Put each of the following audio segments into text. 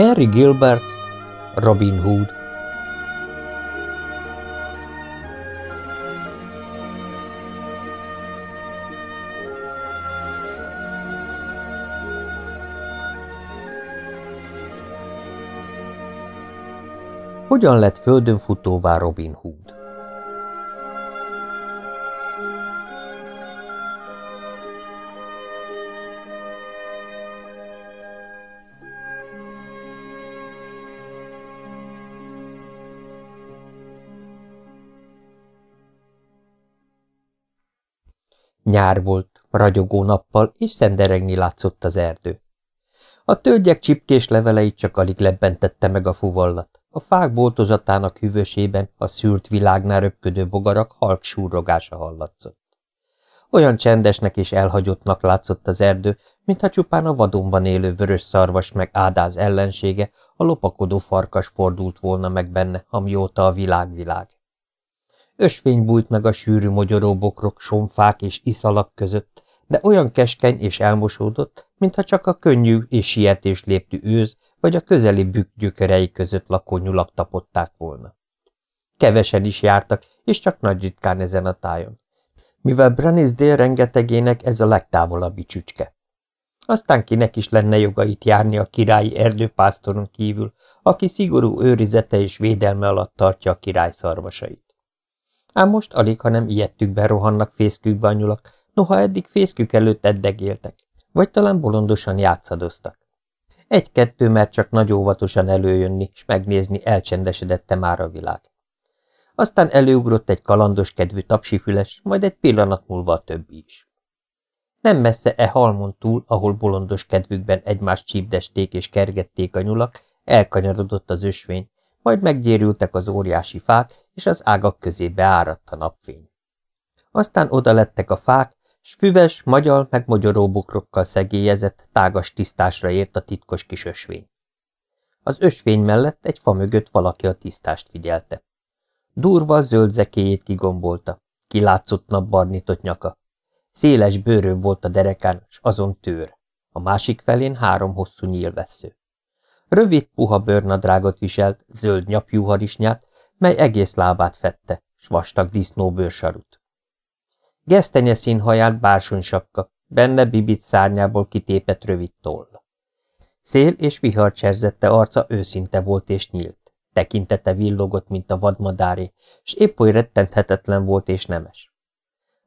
Harry Gilbert, Robin Hood Hogyan lett földön futóvá Robin Hood? Nyár volt, ragyogó nappal, és szenderegni látszott az erdő. A tölgyek csipkés leveleit csak alig lebbentette meg a fuvallat. A fák boltozatának hűvösében a szűrt világnál röpködő bogarak halk súrogása hallatszott. Olyan csendesnek és elhagyottnak látszott az erdő, mintha csupán a vadonban élő vörös szarvas meg ádáz ellensége, a lopakodó farkas fordult volna meg benne, amióta a világ világ. Ösvény bújt meg a sűrű mogyoróbokrok, somfák és iszalak között, de olyan keskeny és elmosódott, mintha csak a könnyű és sietés léptű őz vagy a közeli bükk gyökerei között lakó nyulak tapották volna. Kevesen is jártak, és csak nagy ritkán ezen a tájon, mivel dél rengetegének ez a legtávolabbi csücske. Aztán kinek is lenne joga itt járni a királyi erdőpásztoron kívül, aki szigorú őrizete és védelme alatt tartja a király szarvasait. Ám most alig, ha nem ijedtükben rohannak fészkükbe a nyulak, noha eddig fészkük előtt eddegéltek, vagy talán bolondosan játszadoztak. Egy-kettő mert csak nagy óvatosan előjönni, és megnézni, elcsendesedette már a világ. Aztán előugrott egy kalandos kedvű tapsifüles, majd egy pillanat múlva a többi is. Nem messze e halmon túl, ahol bolondos kedvükben egymást csípdesték és kergették a nyulak, elkanyarodott az ösvény, majd meggyérültek az óriási fák, és az ágak közé beáradt a napfény. Aztán oda lettek a fák, s füves, magyal meg bokrokkal szegélyezett, tágas tisztásra ért a titkos kis ösvény. Az ösvény mellett egy fa mögött valaki a tisztást figyelte. Durva zöld zekéjét kigombolta, kilátszott napbarnitott nyaka. Széles bőrő volt a derekán, s azon tőr. A másik felén három hosszú nyílvessző. Rövid, puha bőrnadrágot viselt, zöld nyapjú harisnyát, mely egész lábát fette, s vastag disznó bőrsarut. Gesztenye színhaját bársony sapka, benne bibit szárnyából kitépett rövid toll. Szél és vihar cserzette arca őszinte volt és nyílt. Tekintete villogott, mint a vadmadáré, s épp oly rettenthetetlen volt és nemes.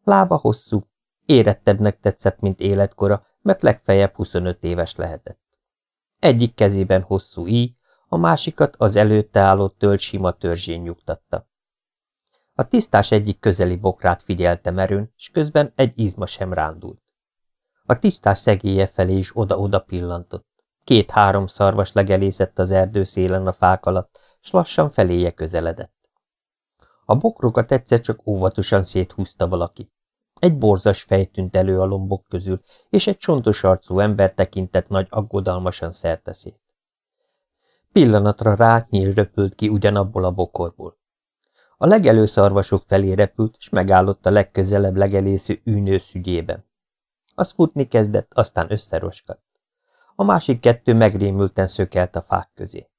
Lába hosszú, érettebbnek tetszett, mint életkora, mert legfeljebb 25 éves lehetett. Egyik kezében hosszú íj, a másikat az előtte álló tölgy sima törzsén nyugtatta. A tisztás egyik közeli bokrát figyelte merőn, és közben egy izma sem rándult. A tisztás szegélye felé is oda-oda pillantott. Két-három szarvas legelészett az erdő szélen a fák alatt, s lassan feléje közeledett. A bokrokat egyszer csak óvatosan széthúzta valaki. Egy borzas fej tűnt elő a lombok közül, és egy csontos arcú ember tekintett nagy aggodalmasan szerteszét. Pillanatra rá nyíl röpült ki ugyanabból a bokorból. A legelőszarvasok felé repült, s megállott a legközelebb legelésző űnősz ügyében. Az futni kezdett, aztán összeroskadt. A másik kettő megrémülten szökelt a fák közé.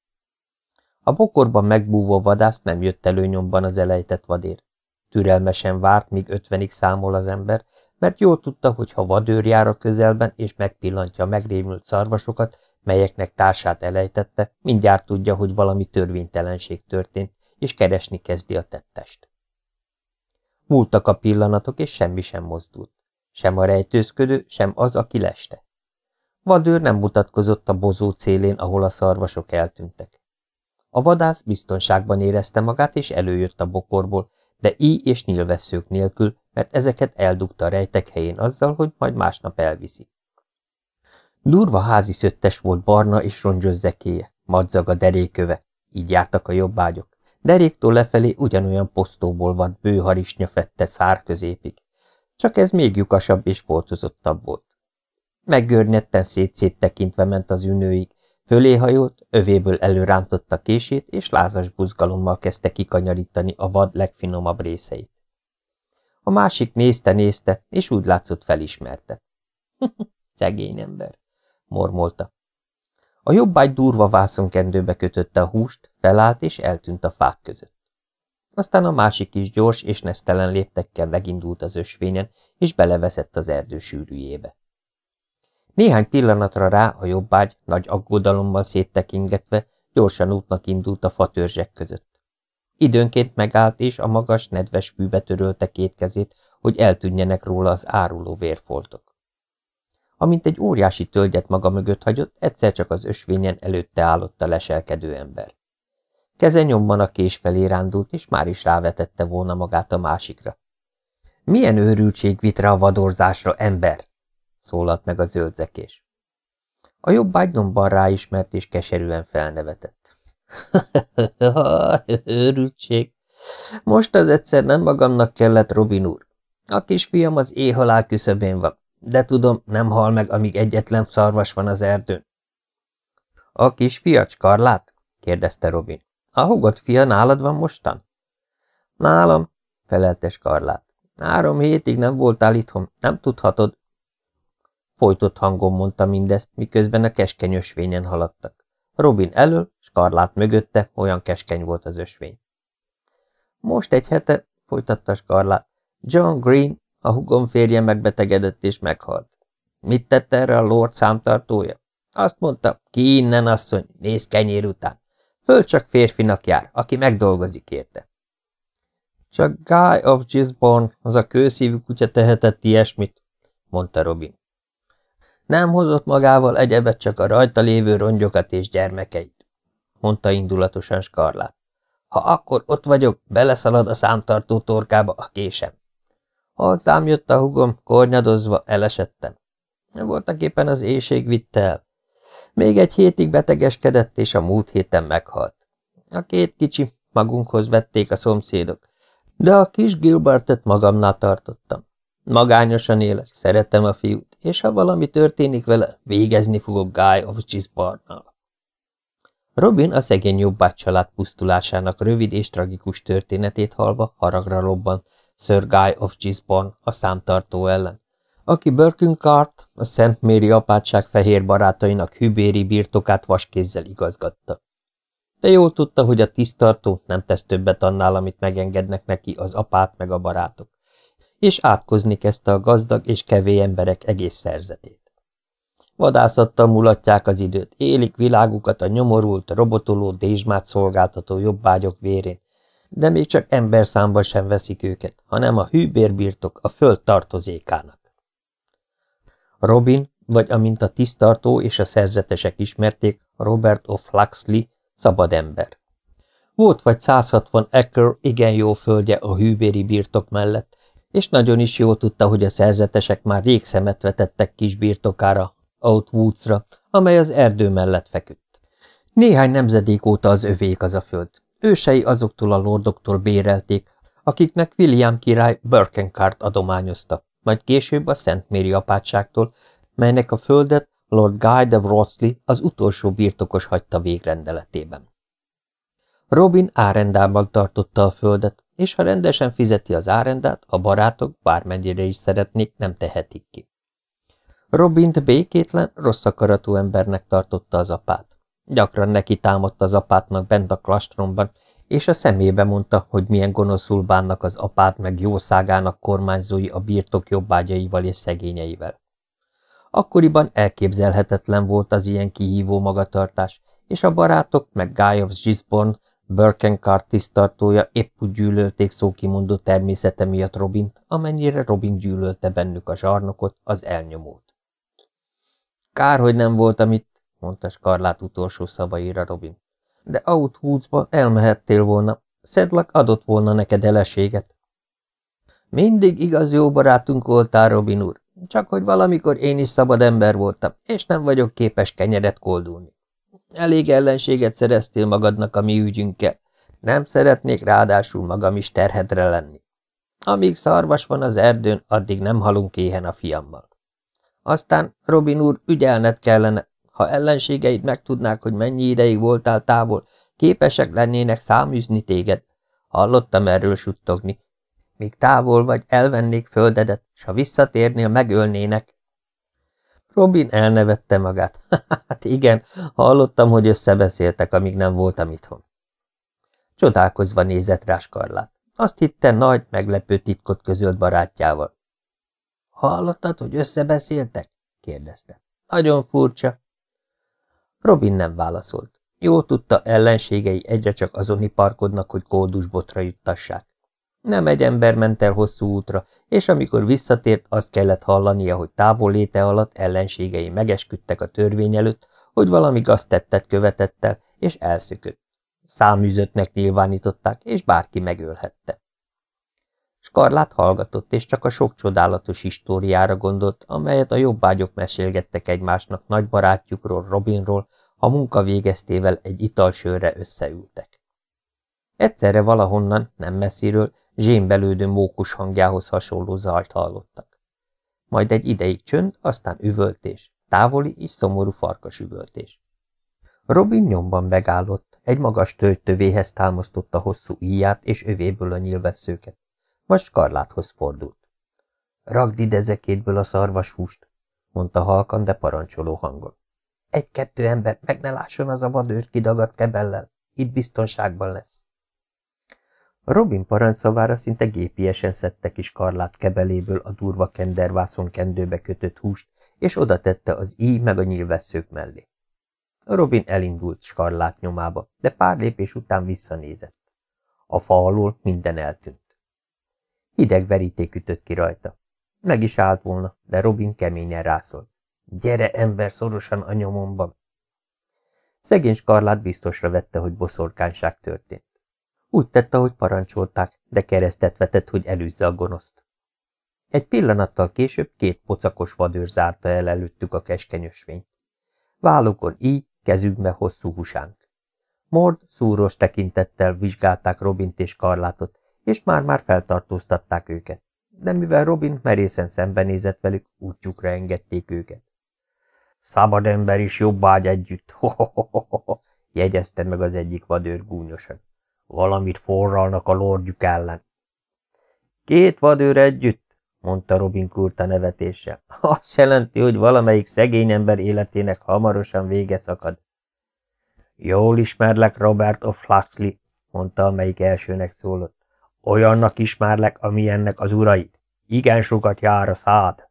A bokorban megbúvó vadász nem jött előnyomban az elejtett vadér. Türelmesen várt, míg ötvenig számol az ember, mert jól tudta, hogy ha vadőr jár a közelben, és megpillantja a megrémült szarvasokat, melyeknek társát elejtette, mindjárt tudja, hogy valami törvénytelenség történt, és keresni kezdi a tettest. Múltak a pillanatok, és semmi sem mozdult. Sem a rejtőzködő, sem az, aki leste. Vadőr nem mutatkozott a bozó célén, ahol a szarvasok eltűntek. A vadász biztonságban érezte magát, és előjött a bokorból, de íj és nyilvesszők nélkül, mert ezeket eldugta a rejtek helyén azzal, hogy majd másnap elviszi. Durva házi szöttes volt barna és rongyos zekéje, madzag a deréköve, így jártak a jobbágyok. Deréktól lefelé ugyanolyan posztóból van bőharisnya fette szár középig, csak ez még lyukasabb és foltozottabb volt. Meggörnyetten szét-szét tekintve ment az ünőig, fölé hajolt, övéből előrántotta kését, és lázas buzgalommal kezdte kikanyarítani a vad legfinomabb részeit. A másik nézte-nézte, és úgy látszott felismerte. Szegény ember, mormolta. A jobbágy durva vászonkendőbe kötötte a húst, felállt és eltűnt a fák között. Aztán a másik is gyors és nesztelen léptekkel megindult az ösvényen, és beleveszett az erdő sűrűjébe. Néhány pillanatra rá a jobbágy, nagy aggodalommal széttekingetve, gyorsan útnak indult a fatörzsek között. Időnként megállt, és a magas, nedves fűbe törölte két kezét, hogy eltűnjenek róla az áruló vérfoltok. Amint egy óriási tölgyet maga mögött hagyott, egyszer csak az ösvényen előtte állott a leselkedő ember. Keze nyomban a kés felé rándult, és már is rávetette volna magát a másikra. Milyen őrültség vitra a vadorzásra, ember? Szólalt meg a zöldzekés. A jobb ágynomban ráismert, és keserűen felnevetett. őrültség! Most az egyszer nem magamnak kellett, Robin úr. A kisfiam az éhalál küszöbén van, de tudom, nem hal meg, amíg egyetlen szarvas van az erdőn. A kisfiacs, Karlát? kérdezte Robin. A hugott fia nálad van mostan? Nálam, felelte Skarlát. Három hétig nem voltál itthon, nem tudhatod. Folytott hangon mondta mindezt, miközben a keskeny ösvényen haladtak. Robin elől, Skarlát mögötte, olyan keskeny volt az ösvény. Most egy hete, folytatta Skarlát, John Green, a hugom férje megbetegedett és meghalt. Mit tett erre a Lord számtartója? Azt mondta, ki innen, asszony, néz kenyér után. Föl csak férfinak jár, aki megdolgozik érte. Csak Guy of Gisborne, az a kőszívű kutya tehetett ilyesmit, mondta Robin. Nem hozott magával egyebet csak a rajta lévő rongyokat és gyermekeit, mondta indulatosan Skarlát. Ha akkor ott vagyok, beleszalad a számtartó torkába a késem. Hozzám jött a hugom, kornyadozva, elesettem. Voltak éppen az éjség vitte el. Még egy hétig betegeskedett, és a múlt héten meghalt. A két kicsi magunkhoz vették a szomszédok, de a kis Gilbertet magamnál tartottam. Magányosan élek, szeretem a fiút, és ha valami történik vele, végezni fogok Guy of Gisborne-nal. Robin a szegény jobbát család pusztulásának rövid és tragikus történetét halva haragra robban Sir Guy of Gisborne a számtartó ellen, aki Birkencart, a Szent Méri apátság fehér barátainak hübéri birtokát vaskézzel igazgatta. De jól tudta, hogy a tisztartó nem tesz többet annál, amit megengednek neki az apát meg a barátok, és átkozni kezdte a gazdag és kevé emberek egész szerzetét. Vadászattal mulatják az időt, élik világukat a nyomorult, robotoló dézsmát szolgáltató jobbágyok vérén, de még csak emberszámba sem veszik őket, hanem a hűbérbirtok a föld tartozékának. Robin, vagy amint a tisztartó és a szerzetesek ismerték, Robert of Flaxley, szabad ember. Volt vagy 160 acre igen jó földje a hűbéri birtok mellett, és nagyon is jól tudta, hogy a szerzetesek már rég szemet vetettek kis birtokára, Outwoodsra, amely az erdő mellett feküdt. Néhány nemzedék óta az övék az a föld. Ősei azoktól a lordoktól bérelték, akiknek William király Birkencart adományozta, majd később a Szent Méri apátságtól, melynek a földet Lord Guy de Wrotsley az utolsó birtokos hagyta végrendeletében. Robin árendában tartotta a földet, és ha rendesen fizeti az árendát, a barátok, bármennyire is szeretnék, nem tehetik ki. Robint békétlen, rossz akaratú embernek tartotta az apát. Gyakran neki támadt az apátnak bent a klastromban, és a szemébe mondta, hogy milyen gonoszul bánnak az apát meg jószágának kormányzói a birtok jobbágyaival és szegényeivel. Akkoriban elképzelhetetlen volt az ilyen kihívó magatartás, és a barátok meg Guy of Gisborne, Birkencart tisztartója épp úgy gyűlölték szókimondó természete miatt Robint, amennyire Robin gyűlölte bennük a zsarnokot, az elnyomót. Kár, hogy nem voltam itt, mondta Skarlát utolsó szavaira Robin de Outhoodsba elmehettél volna. Szedlak adott volna neked eleséget. Mindig igaz jó barátunk voltál, Robin úr, csak hogy valamikor én is szabad ember voltam, és nem vagyok képes kenyeret koldulni. Elég ellenséget szereztél magadnak a mi ügyünkkel. Nem szeretnék ráadásul magam is terhedre lenni. Amíg szarvas van az erdőn, addig nem halunk éhen a fiammal. Aztán, Robin úr, ügyelned kellene, ha ellenségeid megtudnák, hogy mennyi ideig voltál távol, képesek lennének száműzni téged. Hallottam erről suttogni. Míg távol vagy, elvennék földedet, s ha visszatérnél, megölnének. Robin elnevette magát. Hát igen, hallottam, hogy összebeszéltek, amíg nem voltam itthon. Csodálkozva nézett rá Skarlát. Azt hitte, nagy, meglepő titkot közölt barátjával. Hallottad, hogy összebeszéltek? kérdezte. Nagyon furcsa. Robin nem válaszolt. Jó tudta, ellenségei egyre csak azon iparkodnak, hogy kódusbotra juttassák. Nem egy ember ment el hosszú útra, és amikor visszatért, azt kellett hallania, hogy távol léte alatt ellenségei megesküdtek a törvény előtt, hogy valami gaztettet követett el, és elszökött. Száműzöttnek nyilvánították, és bárki megölhette. Skarlát hallgatott, és csak a sok csodálatos históriára gondolt, amelyet a jobbágyok mesélgettek egymásnak nagy barátjukról, Robinról, ha munka végeztével egy italsőre összeültek. Egyszerre valahonnan, nem messziről, zsémbelődő mókus hangjához hasonló zajt hallottak. Majd egy ideig csönd, aztán üvöltés, távoli és szomorú farkas üvöltés. Robin nyomban megállott, egy magas töltövéhez támasztotta hosszú íját és övéből a nyilvesszőket. Majd Skarláthoz fordult. Ragd ide zekétből a szarvashúst, mondta halkan, de parancsoló hangon. Egy-kettő ember meg ne lásson az a vadőr kidagadt kebellel, itt biztonságban lesz. Robin parancsszavára szinte gépiesen szedte kis karlát kebeléből a durva kendervászon kendőbe kötött húst, és oda tette az íj meg a nyilvesszők mellé. Robin elindult skarlát nyomába, de pár lépés után visszanézett. A fa alól minden eltűnt. Hideg veríték ütött ki rajta. Meg is állt volna, de Robin keményen rászólt. Gyere, ember, szorosan a nyomomban! Szegény Skarlát biztosra vette, hogy boszorkányság történt. Úgy tette, hogy parancsolták, de keresztet vetett, hogy elűzze a gonoszt. Egy pillanattal később két pocakos vadőr zárta el előttük a keskenyösvényt. Vállukon így, kezükbe hosszú husánk. Mord szúros tekintettel vizsgálták Robint és Karlátot, és már-már feltartóztatták őket, de mivel Robin merészen szembenézett velük, útjukra engedték őket. Szabad ember is jobb ágy együtt, -ho, -ho, -ho, -ho jegyezte meg az egyik vadőr gúnyosan. Valamit forralnak a lordjuk ellen. Két vadőr együtt, mondta Robin kurta nevetéssel. Azt jelenti, hogy valamelyik szegény ember életének hamarosan vége szakad. Jól ismerlek Robert of Flaxley, mondta, amelyik elsőnek szólott. Olyannak ismerlek, amilyennek az uraid. Igen sokat jár a szád.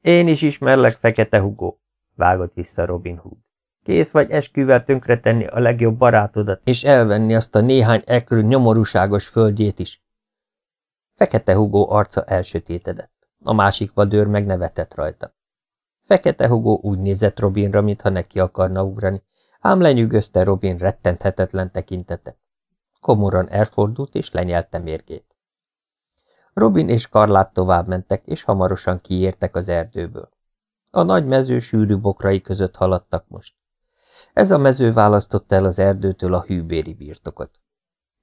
Én is ismerlek, Fekete Hugo, vágott vissza Robin Hood. Kész vagy esküvel tönkretenni a legjobb barátodat, és elvenni azt a néhány ekrő nyomorúságos földjét is. Fekete Hugó arca elsötétedett, a másik vadőr meg nevetett rajta. Fekete Hugó úgy nézett Robinra, mintha neki akarna ugrani, ám lenyűgözte Robin rettenthetetlen tekintete. Komoran elfordult és lenyelte mérgét. Robin és Karlát tovább mentek, és hamarosan kiértek az erdőből. A nagy mező sűrű bokrai között haladtak most. Ez a mező választotta el az erdőtől a hűbéri birtokot.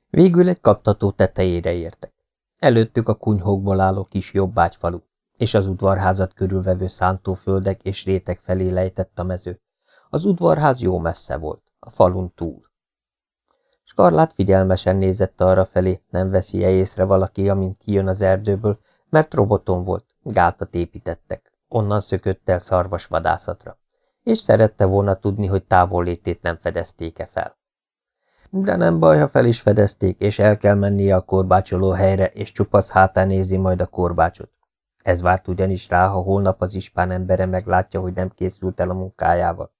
Végül egy kaptató tetejére értek. Előttük a kunyhókból álló kis jobbágyfalu, és az udvarházat körülvevő szántóföldek és rétek felé lejtett a mező. Az udvarház jó messze volt, a falun túl. Skarlát figyelmesen nézett arra felé, nem veszi -e észre valaki, amint kijön az erdőből, mert roboton volt, gátat építettek, onnan szökött el szarvasvadászatra és szerette volna tudni, hogy távollétét nem fedezték-e fel. De nem baj, ha fel is fedezték, és el kell mennie a korbácsoló helyre, és csupasz hátán nézi majd a korbácsot. Ez várt ugyanis rá, ha holnap az ispán embere meglátja, hogy nem készült el a munkájával.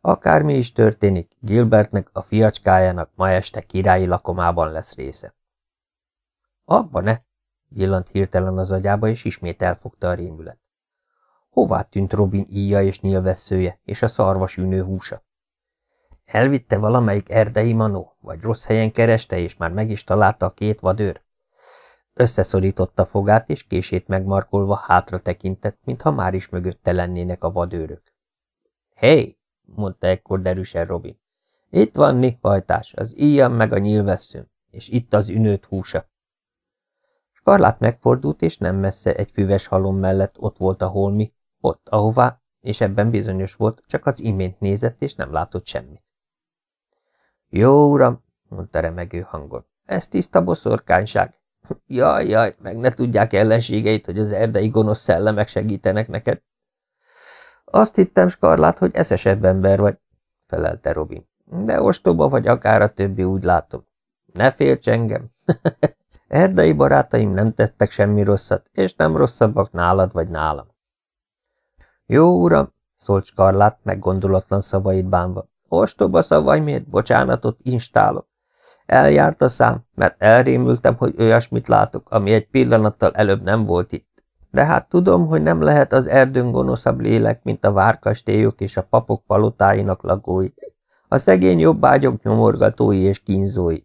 Akármi is történik, Gilbertnek, a fiacskájának ma este királyi lakomában lesz része. Abba ne! villant hirtelen az agyába, és ismét elfogta a rémület. Hová tűnt Robin íja és nyilvesszője, és a szarvas ünő húsa? Elvitte valamelyik erdei manó, vagy rossz helyen kereste, és már meg is találta a két vadőr? Összeszorította fogát, és kését megmarkolva hátra tekintett, mintha már is mögötte lennének a vadőrök. Hé! Hey! mondta ekkor derűsen Robin. Itt van nippajtás, az íjam meg a nyilvesszőm, és itt az ünőt húsa. Skarlát megfordult, és nem messze egy füves halom mellett ott volt a holmi, ott, ahová, és ebben bizonyos volt, csak az imént nézett, és nem látott semmit. Jó, uram, mondta remegő hangon, ez tiszta boszorkányság. Jaj, jaj, meg ne tudják ellenségeit, hogy az erdei gonosz szellemek segítenek neked. Azt hittem, Skarlát, hogy eszesebb ember vagy, felelte Robin. De ostoba vagy akár a többi, úgy látom. Ne félts engem. Erdei barátaim nem tettek semmi rosszat, és nem rosszabbak nálad vagy nálam. Jó, uram, szólt Skarlát meggondolatlan szavait bánva. Ostoba szavaimért bocsánatot instálok. Eljárt a szám, mert elrémültem, hogy olyasmit látok, ami egy pillanattal előbb nem volt itt. De hát tudom, hogy nem lehet az erdőn gonoszabb lélek, mint a várkastélyok és a papok palotáinak lakói, a szegény jobbágyok nyomorgatói és kínzói.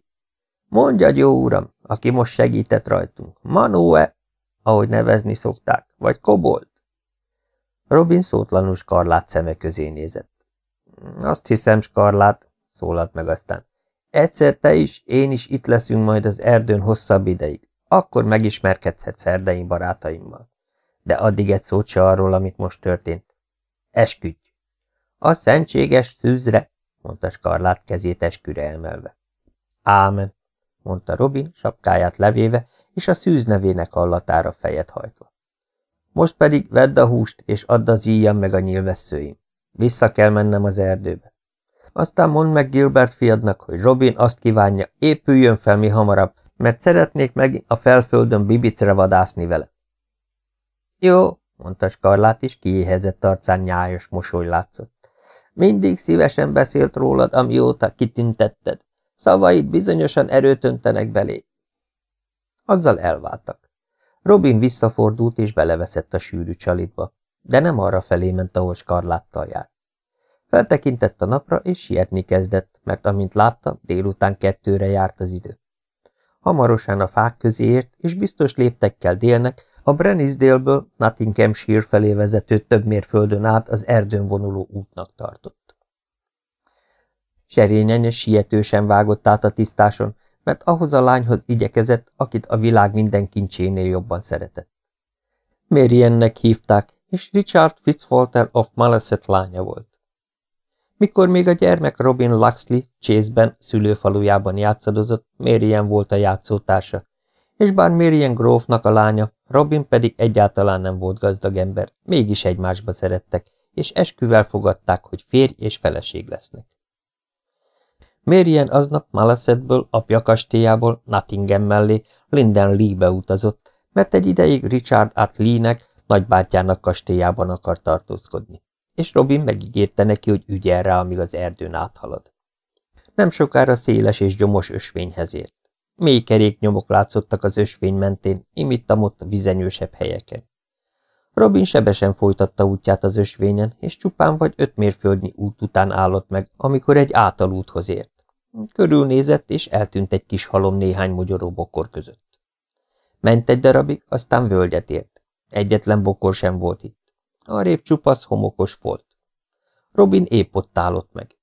Mondja, jó uram, aki most segített rajtunk, Manóe, ahogy nevezni szokták, vagy Kobolt? Robin szótlanul Skarlát szeme közé nézett. Azt hiszem, Skarlát, szólalt meg aztán. Egyszer te is, én is itt leszünk majd az erdőn hosszabb ideig. Akkor megismerkedhetsz erdei barátaimmal. De addig egy szót se arról, amit most történt. Esküdj! A szentséges szűzre, mondta Skarlát kezét esküre emelve. Ámen, mondta Robin, sapkáját levéve, és a szűz nevének hallatára fejet hajtva. Most pedig vedd a húst, és add az íjjam meg a nyilvesszőim. Vissza kell mennem az erdőbe. Aztán mondd meg Gilbert fiadnak, hogy Robin azt kívánja, épüljön fel mi hamarabb, mert szeretnék meg a felföldön bibicre vadászni vele. Jó, mondta Skarlát, és kiéhezett arcán nyájos mosoly látszott. Mindig szívesen beszélt rólad, amióta kitüntetted. Szavaid bizonyosan erőt öntenek belé. Azzal elváltak. Robin visszafordult és beleveszett a sűrű csalitba, de nem arra felé ment, ahol Skarláttal járt. Feltekintett a napra, és sietni kezdett, mert amint látta, délután kettőre járt az idő. Hamarosan a fák közé ért, és biztos léptekkel délnek, a Brennisdale-ből Nottinghamshire felé vezető több mérföldön át az erdőn vonuló útnak tartott. Serényen és sietősen vágott át a tisztáson, mert ahhoz a lányhoz igyekezett, akit a világ minden kincsénél jobban szeretett. Mariannek hívták, és Richard Fitzwalter of Malaset lánya volt. Mikor még a gyermek Robin Luxley Chase-ben szülőfalujában játszadozott, Marian volt a játszótársa, és bár Marian grófnak a lánya, Robin pedig egyáltalán nem volt gazdag ember, mégis egymásba szerettek, és esküvel fogadták, hogy férj és feleség lesznek. Marian aznap Malasetből, apja kastélyából, Nottingham mellé Linden Lee-be utazott, mert egy ideig Richard Atlee-nek, nagybátyjának kastélyában akar tartózkodni és Robin megígérte neki, hogy ügyel rá, amíg az erdőn áthalad. Nem sokára széles és gyomos ösvényhez ért. Mély keréknyomok látszottak az ösvény mentén, imittam ott a vizenyősebb helyeken. Robin sebesen folytatta útját az ösvényen, és csupán vagy öt mérföldnyi út után állott meg, amikor egy átalúthoz ért. Körülnézett, és eltűnt egy kis halom néhány mogyoró bokor között. Ment egy darabig, aztán völgyet ért. Egyetlen bokor sem volt itt. Arrébb csupasz homokos volt. Robin épp ott állott meg.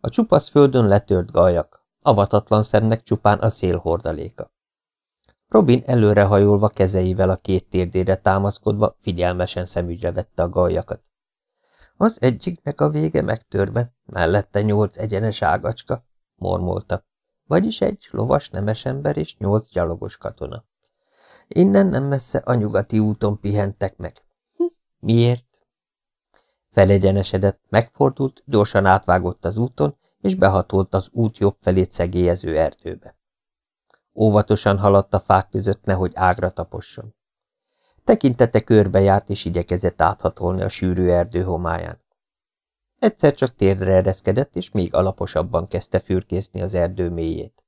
A csupasz földön letört gajak, avatatlan szemnek csupán a szél hordaléka. Robin előrehajolva kezeivel a két térdére támaszkodva figyelmesen szemügyre vette a gajakat. Az egyiknek a vége megtörve, mellette nyolc egyenes ágacska, mormolta, vagyis egy lovas nemesember és nyolc gyalogos katona. Innen nem messze a nyugati úton pihentek meg. Miért? Felegyenesedett, megfordult, gyorsan átvágott az úton, és behatolt az út jobb felét szegélyező erdőbe. Óvatosan haladt a fák között, nehogy ágra taposson. Tekintete körbe járt, és igyekezett áthatolni a sűrű erdő homályán. Egyszer csak térdre ereszkedett, és még alaposabban kezdte fürkészni az erdő mélyét.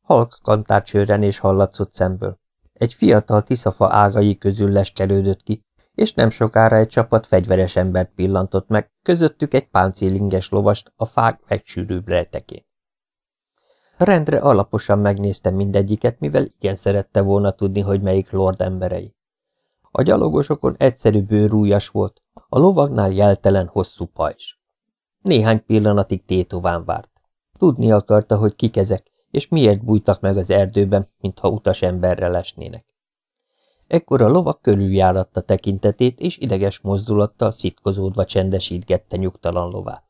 Halk kantárcsőrenés hallatszott szemből. Egy fiatal tiszafa ágai közül leskelődött ki, és nem sokára egy csapat fegyveres embert pillantott meg, közöttük egy páncélinges lovast a fák legsűrűbb rejtekén. Rendre alaposan megnéztem mindegyiket, mivel igen szerette volna tudni, hogy melyik lord emberei. A gyalogosokon egyszerű bőrújas volt, a lovagnál jeltelen hosszú pajzs. Néhány pillanatig tétován várt. Tudni akarta, hogy kik ezek, és miért bújtak meg az erdőben, mintha utas emberre lesnének. Ekkor a lovak körüljáratta tekintetét, és ideges mozdulattal szitkozódva csendesítgette nyugtalan lovát.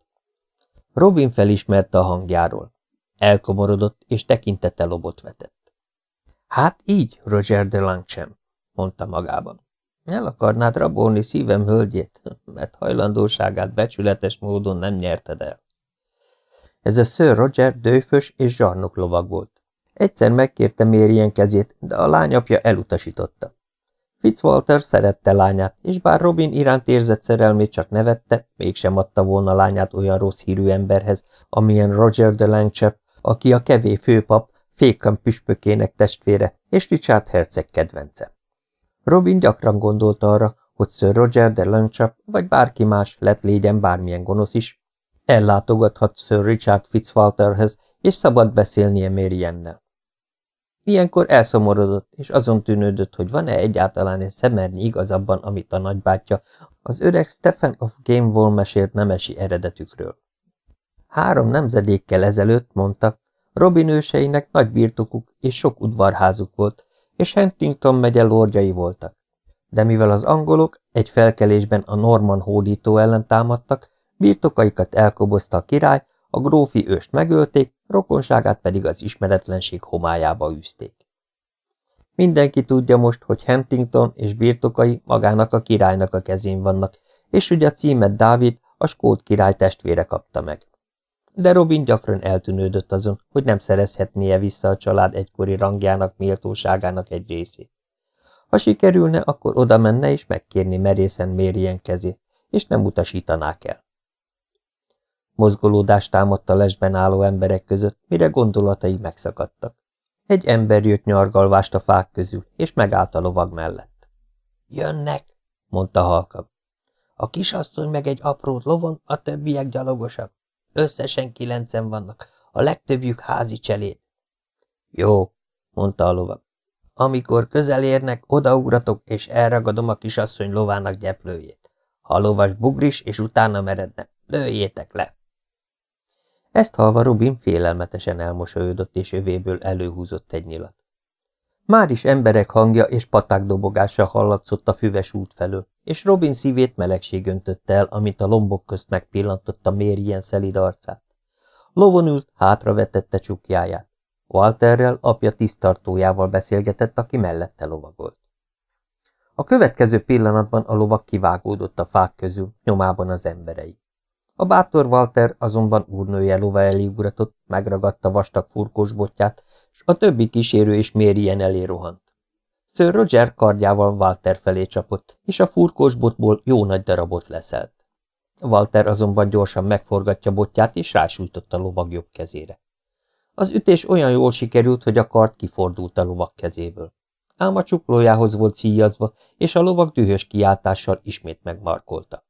Robin felismerte a hangjáról. Elkomorodott, és tekintete lobot vetett. Hát így, Roger de Langchamp, mondta magában. El akarnád rabolni szívem hölgyét, mert hajlandóságát becsületes módon nem nyerted el. Ez a Sir Roger dőfös és zsarnok lovag volt. Egyszer megkérte Mérien kezét, de a lányapja elutasította. Fitzwalter szerette lányát, és bár Robin iránt érzett szerelmét csak nevette, mégsem adta volna lányát olyan rossz hírű emberhez, amilyen Roger de Langchap, aki a kevé főpap, Fékam püspökének testvére és Richard herceg kedvence. Robin gyakran gondolta arra, hogy Sir Roger de Langchap vagy bárki más lett légyen bármilyen gonosz is, ellátogathat Sir Richard Fitzwalterhez, és szabad beszélnie Mariannel. Ilyenkor elszomorodott, és azon tűnődött, hogy van-e egyáltalán egy szemernyi igaz abban, amit a nagybátyja, az öreg Stephen of Gamewall mesélt nemesi eredetükről. Három nemzedékkel ezelőtt, mondta, Robin őseinek nagy birtokuk és sok udvarházuk volt, és Huntington megye lordjai voltak. De mivel az angolok egy felkelésben a Norman hódító ellen támadtak, birtokaikat elkobozta a király, a grófi őst megölték, rokonságát pedig az ismeretlenség homályába űzték. Mindenki tudja most, hogy Huntington és birtokai magának a királynak a kezén vannak, és hogy a címet Dávid, a skót király testvére kapta meg. De Robin gyakran eltűnődött azon, hogy nem szerezhetnie vissza a család egykori rangjának, méltóságának egy részét. Ha sikerülne, akkor oda menne és megkérni merészen mérjen kezét, és nem utasítanák el. Mozgolódást támadt a lesben álló emberek között, mire gondolatai megszakadtak. Egy ember jött nyargalvást a fák közül, és megállt a lovag mellett. Jönnek, mondta halkab. A kisasszony meg egy apró lovon, a többiek gyalogosak. Összesen kilencen vannak, a legtöbbjük házi cseléd. Jó, mondta a lovag. Amikor közel érnek, odaugratok, és elragadom a kisasszony lovának gyeplőjét. Ha a lovas bugris, és utána meredne, lőjétek le. Ezt halva Rubin félelmetesen elmosolyodott, és övéből előhúzott egy nyilat. Már is emberek hangja és paták dobogása hallatszott a füves út felől, és Robin szívét melegség öntötte el, amit a lombok közt megpillantotta mérjen szelid arcát. Lovon ült, hátravetette csukjáját. Walterrel, apja tisztartójával beszélgetett, aki mellette lovagolt. A következő pillanatban a lovak kivágódott a fák közül, nyomában az emberei. A bátor Walter azonban úrnője lova elé ugratott, megragadta vastag furkós botját, és a többi kísérő is mérien elé rohant. Sir Roger kardjával Walter felé csapott, és a furkós botból jó nagy darabot leszelt. Walter azonban gyorsan megforgatja botját, és rásújtott a lovag jobb kezére. Az ütés olyan jól sikerült, hogy a kard kifordult a lovag kezéből. Ám a csuklójához volt szíjazva, és a lovag dühös kiáltással ismét megmarkolta.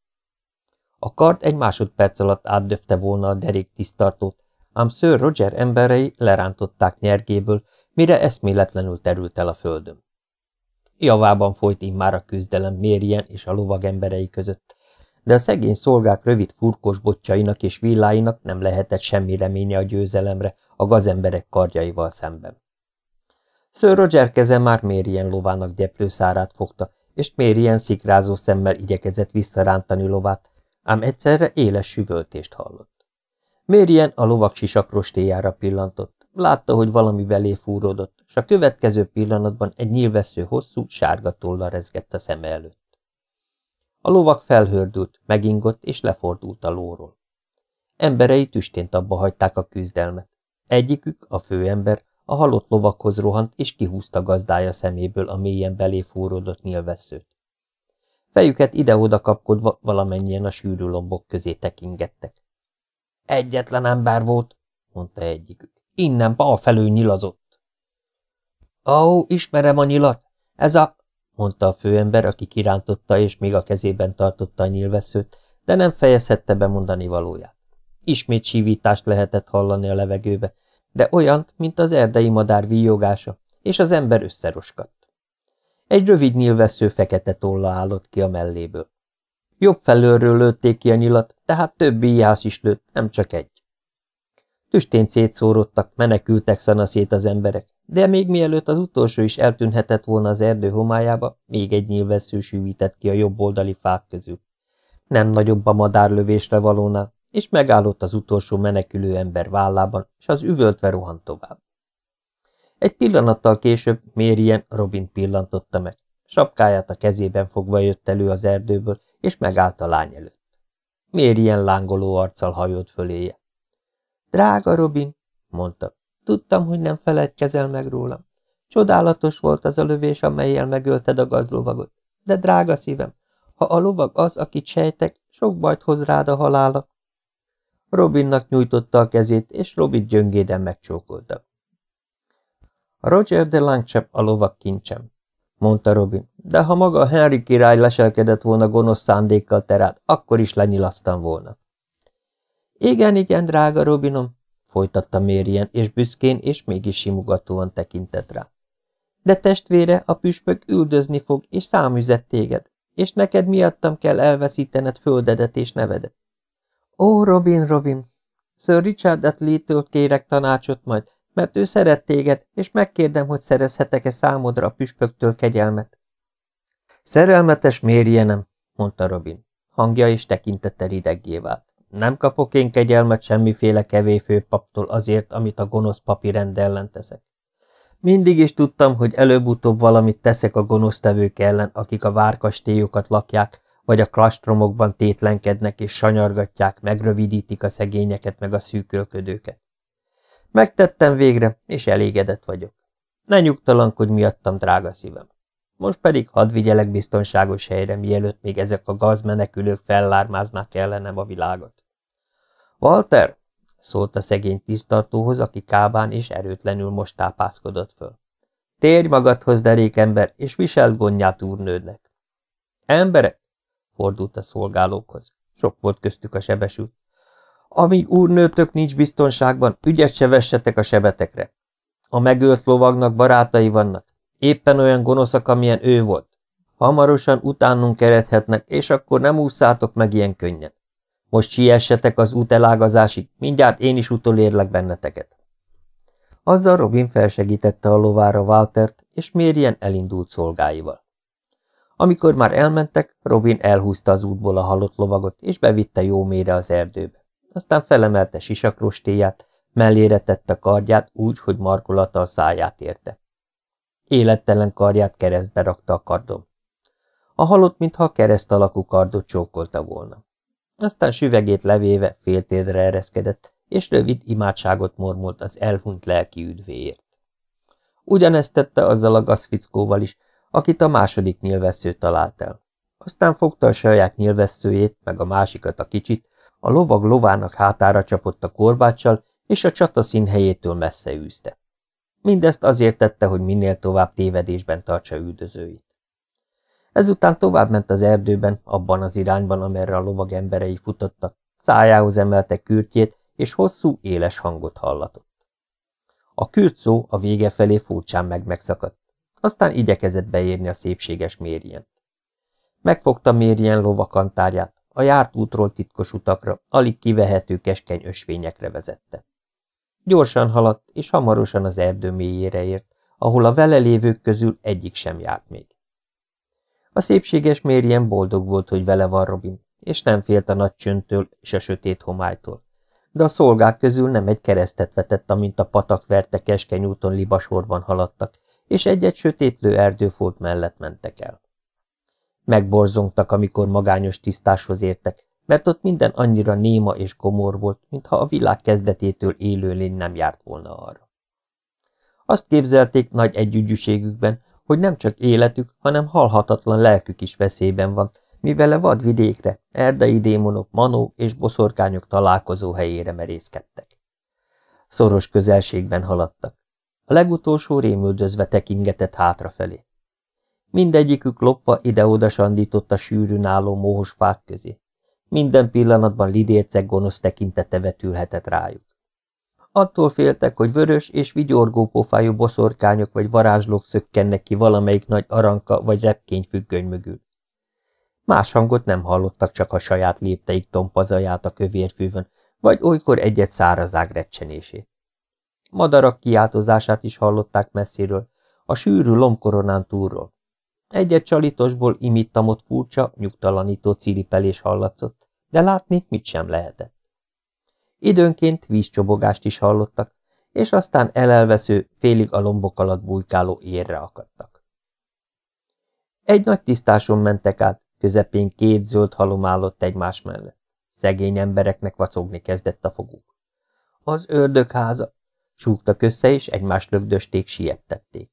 A kard egy másodperc alatt átdöfte volna a derék tisztartót, ám Sir Roger emberei lerántották nyergéből, mire eszméletlenül terült el a földön. Javában folyt immár a küzdelem Mérien és a lovag emberei között, de a szegény szolgák rövid furkos botjainak és villáinak nem lehetett semmi reménye a győzelemre a gazemberek kardjaival szemben. Sir Roger keze már Mérien lovának gyeplőszárát fogta, és Mérien szikrázó szemmel igyekezett visszarántani lovát, ám egyszerre éles süvöltést hallott. Mérien a lovak sisakrostéjára pillantott, látta, hogy valami velé fúródott, és a következő pillanatban egy nyílvesző hosszú, sárga tolla rezgett a szeme előtt. A lovak felhördült, megingott és lefordult a lóról. Emberei tüstént abba hagyták a küzdelmet. Egyikük, a főember, a halott lovakhoz rohant, és kihúzta gazdája szeméből a mélyen belé fúródott nyilvesszőt. Fejüket ide-oda kapkodva valamennyien a sűrű lombok közé tekingettek. Egyetlen ember volt, mondta egyikük. Innen bal felül nyilazott. Ó, ismerem a nyilat. Ez a... mondta a főember, aki kirántotta és még a kezében tartotta a nyilvesszőt, de nem fejezhette be mondani valóját. Ismét sívítást lehetett hallani a levegőbe, de olyant, mint az erdei madár víjogása, és az ember összeroskadt. Egy rövid nyilvessző fekete tolla állott ki a melléből. Jobb felőről lőtték ki a nyilat, tehát több íjász is lőtt, nem csak egy. Tüstén szétszórodtak, menekültek szanaszét az emberek, de még mielőtt az utolsó is eltűnhetett volna az erdő homályába, még egy nyilvessző sűvített ki a jobb oldali fák közül. Nem nagyobb a madárlövésre valónál, és megállott az utolsó menekülő ember vállában, és az üvöltve rohant tovább. Egy pillanattal később Mérien Robin pillantotta meg, sapkáját a kezében fogva jött elő az erdőből, és megállt a lány előtt. Miért ilyen lángoló arccal hajolt föléje? Drága Robin, mondta, tudtam, hogy nem feledkezel meg rólam. Csodálatos volt az a lövés, amelyel megölted a gazlovagot. De drága szívem, ha a lovag az, akit sejtek, sok bajt hoz rád a halála. Robinnak nyújtotta a kezét, és Robin gyöngéden megcsókolta. Roger de Langchap a lovak kincsem, mondta Robin, de ha maga Henry király leselkedett volna gonosz szándékkal terát, akkor is lenyilasztam volna. Igen, igen, drága Robinom, folytatta Mérien, és büszkén és mégis simogatóan tekintett rá. De testvére, a püspök üldözni fog, és számüzett téged, és neked miattam kell elveszítened földedet és nevedet. Ó, Robin, Robin, Sir Richard Atlee-től kérek tanácsot majd, mert ő szeret téged, és megkérdem, hogy szerezhetek-e számodra a püspöktől kegyelmet. Szerelmetes mérjenem, mondta Robin. Hangja és tekintete rideggé vált. Nem kapok én kegyelmet semmiféle kevéfőpaptól azért, amit a gonosz papi rend ellen teszek. Mindig is tudtam, hogy előbb-utóbb valamit teszek a gonosztevők ellen, akik a várkastélyokat lakják, vagy a klastromokban tétlenkednek és sanyargatják, megrövidítik a szegényeket meg a szűkölködőket. Megtettem végre, és elégedett vagyok. Ne nyugtalankodj miattam, drága szívem. Most pedig hadd vigyelek biztonságos helyre, mielőtt még ezek a gazmenekülők fellármáznák ellenem a világot. Walter, szólt a szegény tisztartóhoz, aki kábán és erőtlenül most tápászkodott föl. Térj magadhoz, derékember, és viseld gondját úrnődnek. Emberek, fordult a szolgálókhoz. Sok volt köztük a sebesült. Amíg úrnőtök nincs biztonságban, ügyet se vessetek a sebetekre. A megölt lovagnak barátai vannak, éppen olyan gonoszak, amilyen ő volt. Hamarosan utánunk kerethetnek, és akkor nem ússzátok meg ilyen könnyen. Most siessetek az út elágazásig, mindjárt én is utolérlek benneteket. Azzal Robin felsegítette a lovára Waltert, és Mérien elindult szolgáival. Amikor már elmentek, Robin elhúzta az útból a halott lovagot, és bevitte jó mélyre az erdőbe. Aztán felemelte sisakrostéját, mellére tette kardját úgy, hogy markolata a száját érte. Élettelen karját keresztbe rakta a kardom. A halott, mintha kereszt alakú kardot csókolta volna. Aztán süvegét levéve féltédre ereszkedett, és rövid imádságot mormolt az elhunyt lelki üdvéért. Ugyanezt tette azzal a gazfickóval is, akit a második nyilvessző talált el. Aztán fogta a saját nyilvesszőjét, meg a másikat a kicsit, a lovag lovának hátára csapott a korbáccsal, és a csata színhelyétől messze űzte. Mindezt azért tette, hogy minél tovább tévedésben tartsa üldözőit. Ezután tovább ment az erdőben, abban az irányban, amerre a lovag emberei futottak, szájához emelte kürtjét, és hosszú, éles hangot hallatott. A kürt szó a vége felé furcsán meg megszakadt, aztán igyekezett beérni a szépséges mérjen. Megfogta mérjen lovakantárját, a járt útról titkos utakra, alig kivehető keskeny ösvényekre vezette. Gyorsan haladt, és hamarosan az erdő mélyére ért, ahol a vele lévők közül egyik sem járt még. A szépséges mérjen boldog volt, hogy vele van Robin, és nem félt a nagy csöntől és a sötét homálytól. De a szolgák közül nem egy keresztet vetett, amint a patak verte keskeny úton libasorban haladtak, és egy-egy sötétlő erdőfolt mellett mentek el. Megborzongtak, amikor magányos tisztáshoz értek, mert ott minden annyira néma és komor volt, mintha a világ kezdetétől élőlény nem járt volna arra. Azt képzelték nagy együgyűségükben, hogy nem csak életük, hanem halhatatlan lelkük is veszélyben van, mivel a vadvidékre erdei démonok, manók és boszorkányok találkozó helyére merészkedtek. Szoros közelségben haladtak. A legutolsó rémüldözve tekingetett hátrafelé. Mindegyikük lopva ide-oda sandított a sűrűn álló móhos fák közé. Minden pillanatban lidérceg gonosz tekintete vetülhetett rájuk. Attól féltek, hogy vörös és vigyorgó pofájú boszorkányok vagy varázslók szökkennek ki valamelyik nagy aranka vagy repkény függöny mögül. Más hangot nem hallottak, csak a saját lépteik tompazaját a kövérfűvön, vagy olykor egyet szárazág recsenését. Madarak kiáltozását is hallották messziről, a sűrű lombkoronán túlról. Egyet csalitosból imittamott furcsa, nyugtalanító ciripelés hallatszott, de látni mit sem lehetett. Időnként vízcsobogást is hallottak, és aztán elelvesző, félig a lombok alatt bujkáló érre akadtak. Egy nagy tisztáson mentek át, közepén két zöld halom állott egymás mellett. Szegény embereknek vacogni kezdett a foguk. Az ördögháza, súgtak össze, és egymást lögdösték, siettették.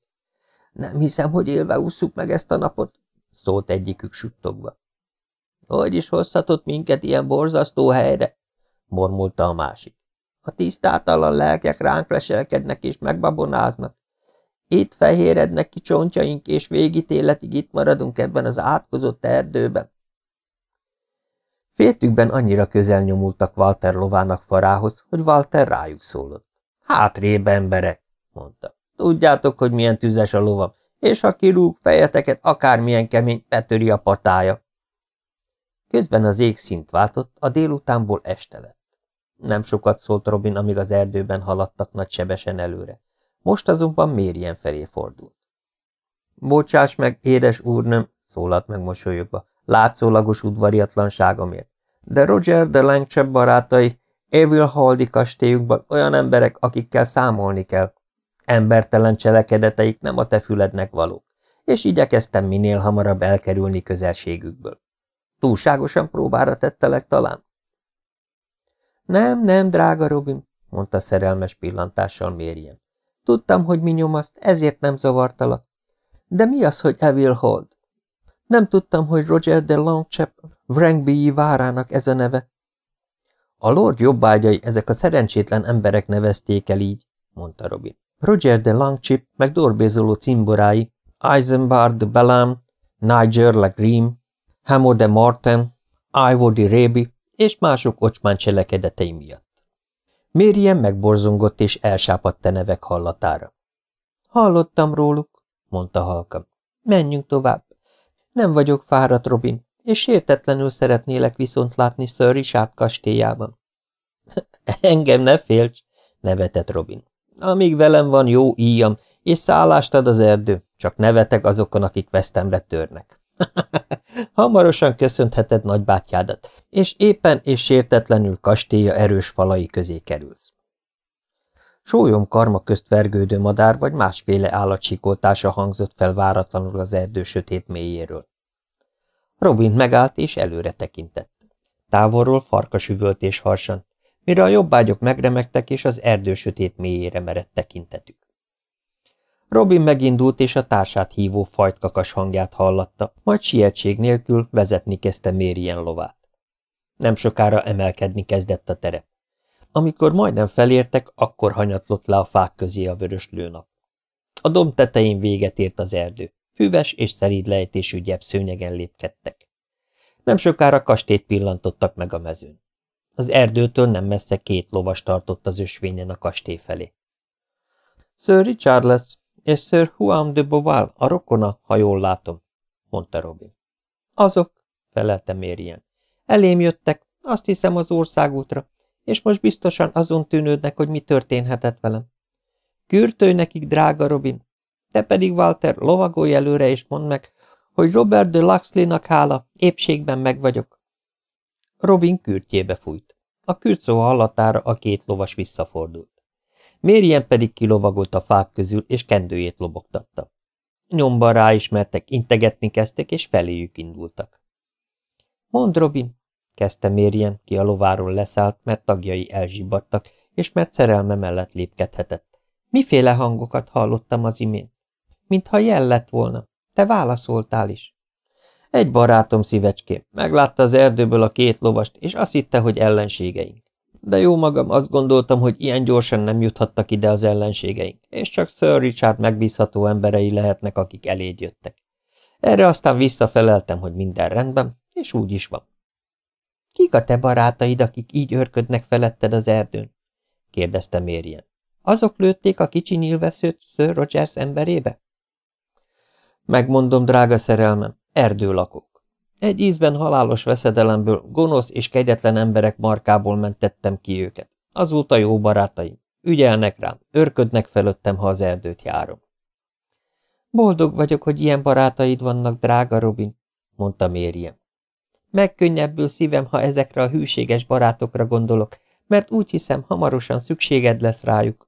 Nem hiszem, hogy élve ússzuk meg ezt a napot, szólt egyikük suttogva. Hogy is hozhatott minket ilyen borzasztó helyre? Mormulta a másik. A tisztátalan lelkek ránk leselkednek és megbabonáznak. Itt fehérednek ki csontjaink, és végítéletig itt maradunk ebben az átkozott erdőben. Féltükben annyira közel nyomultak Walter lovának farához, hogy Walter rájuk szólott. Hátrébb emberek, mondta. Tudjátok, hogy milyen tüzes a lovam, és ha kirúg fejeteket, akármilyen kemény, betöri a patája. Közben az ég szint váltott, a délutánból este lett. Nem sokat szólt Robin, amíg az erdőben haladtak nagy sebesen előre. Most azonban mérjen felé fordult. Bocsáss meg, édes úrnöm, szólalt meg mosolyogva, látszólagos udvariatlanságomért, de Roger de Langchebb barátai Evil Haldi kastélyukban olyan emberek, akikkel számolni kell. Embertelen cselekedeteik nem a te fülednek valók, és igyekeztem minél hamarabb elkerülni közelségükből. Túlságosan próbára tettelek talán? Nem, nem, drága Robin, mondta szerelmes pillantással mérjen. Tudtam, hogy mi nyomaszt, ezért nem zavartalak. De mi az, hogy Evil Hold? Nem tudtam, hogy Roger de Longchap Wrangby várának ez a neve. A lord jobbágyai ezek a szerencsétlen emberek nevezték el így, mondta Robin. Roger de Longchip meg dorbézoló cimborái, Eisenbar de Belam, Niger Legrim, Hamo de Martin, Ivo de Rébi és mások ocsmán cselekedetei miatt. Mérien megborzongott és elsápadt a nevek hallatára. Hallottam róluk, mondta halkam. Menjünk tovább. Nem vagyok fáradt, Robin, és sértetlenül szeretnélek viszont látni Sir Richard kastélyában. Engem ne félts, nevetett Robin. Amíg velem van jó íjam, és szállást ad az erdő, csak nevetek azokon, akik vesztemre törnek. Hamarosan köszönheted nagybátyádat, és éppen és sértetlenül kastélya erős falai közé kerülsz. Sólyom karma közt vergődő madár vagy másféle állatsikoltása hangzott fel váratlanul az erdő sötét mélyéről. Robin megállt és előre tekintett. Távolról farkas üvöltés harsant, mire a jobbágyok megremegtek és az erdő sötét mélyére merett tekintetük. Robin megindult, és a társát hívó fajtkakas hangját hallatta, majd sietség nélkül vezetni kezdte Mérien lovát. Nem sokára emelkedni kezdett a terep. Amikor majdnem felértek, akkor hanyatlott le a fák közé a vörös lőnap. A domb tetején véget ért az erdő. Füves és szeríd lejtésű gyep szőnyegen lépkedtek. Nem sokára kastét pillantottak meg a mezőn. Az erdőtől nem messze két lovas tartott az ösvényen a kastély felé. Sir Richard lesz, és Sir Juan de Boval, a rokona, ha jól látom, mondta Robin. Azok, felelte Mérien. Elém jöttek, azt hiszem az országútra, és most biztosan azon tűnődnek, hogy mi történhetett velem. Kürtölj nekik, drága Robin, te pedig, Walter, lovagolj előre, és mondd meg, hogy Robert de Luxley-nak hála, épségben meg vagyok. Robin kürtjébe fújt. A kürt szó hallatára a két lovas visszafordult. Mérien pedig kilovagolt a fák közül, és kendőjét lobogtatta. Nyomban ráismertek, integetni kezdtek, és feléjük indultak. Mond, Robin, kezdte Mérien, ki a lováról leszállt, mert tagjai elzsibbadtak, és mert szerelme mellett lépkedhetett. Miféle hangokat hallottam az imént? Mintha jel lett volna. Te válaszoltál is. Egy barátom szívecském, meglátta az erdőből a két lovast, és azt hitte, hogy ellenségeink. De jó magam, azt gondoltam, hogy ilyen gyorsan nem juthattak ide az ellenségeink, és csak Sir Richard megbízható emberei lehetnek, akik eléd jöttek. Erre aztán visszafeleltem, hogy minden rendben, és úgy is van. Kik a te barátaid, akik így örködnek feletted az erdőn? kérdezte Mérien. Azok lőtték a kicsi nyilveszőt Sir Rogers emberébe? Megmondom, drága szerelmem, erdő lakok. Egy ízben halálos veszedelemből, gonosz és kegyetlen emberek markából mentettem ki őket. Azóta jó barátaim. Ügyelnek rám, örködnek felöttem, ha az erdőt járom. Boldog vagyok, hogy ilyen barátaid vannak, drága Robin, mondta Mériem. Megkönnyebbül szívem, ha ezekre a hűséges barátokra gondolok, mert úgy hiszem, hamarosan szükséged lesz rájuk.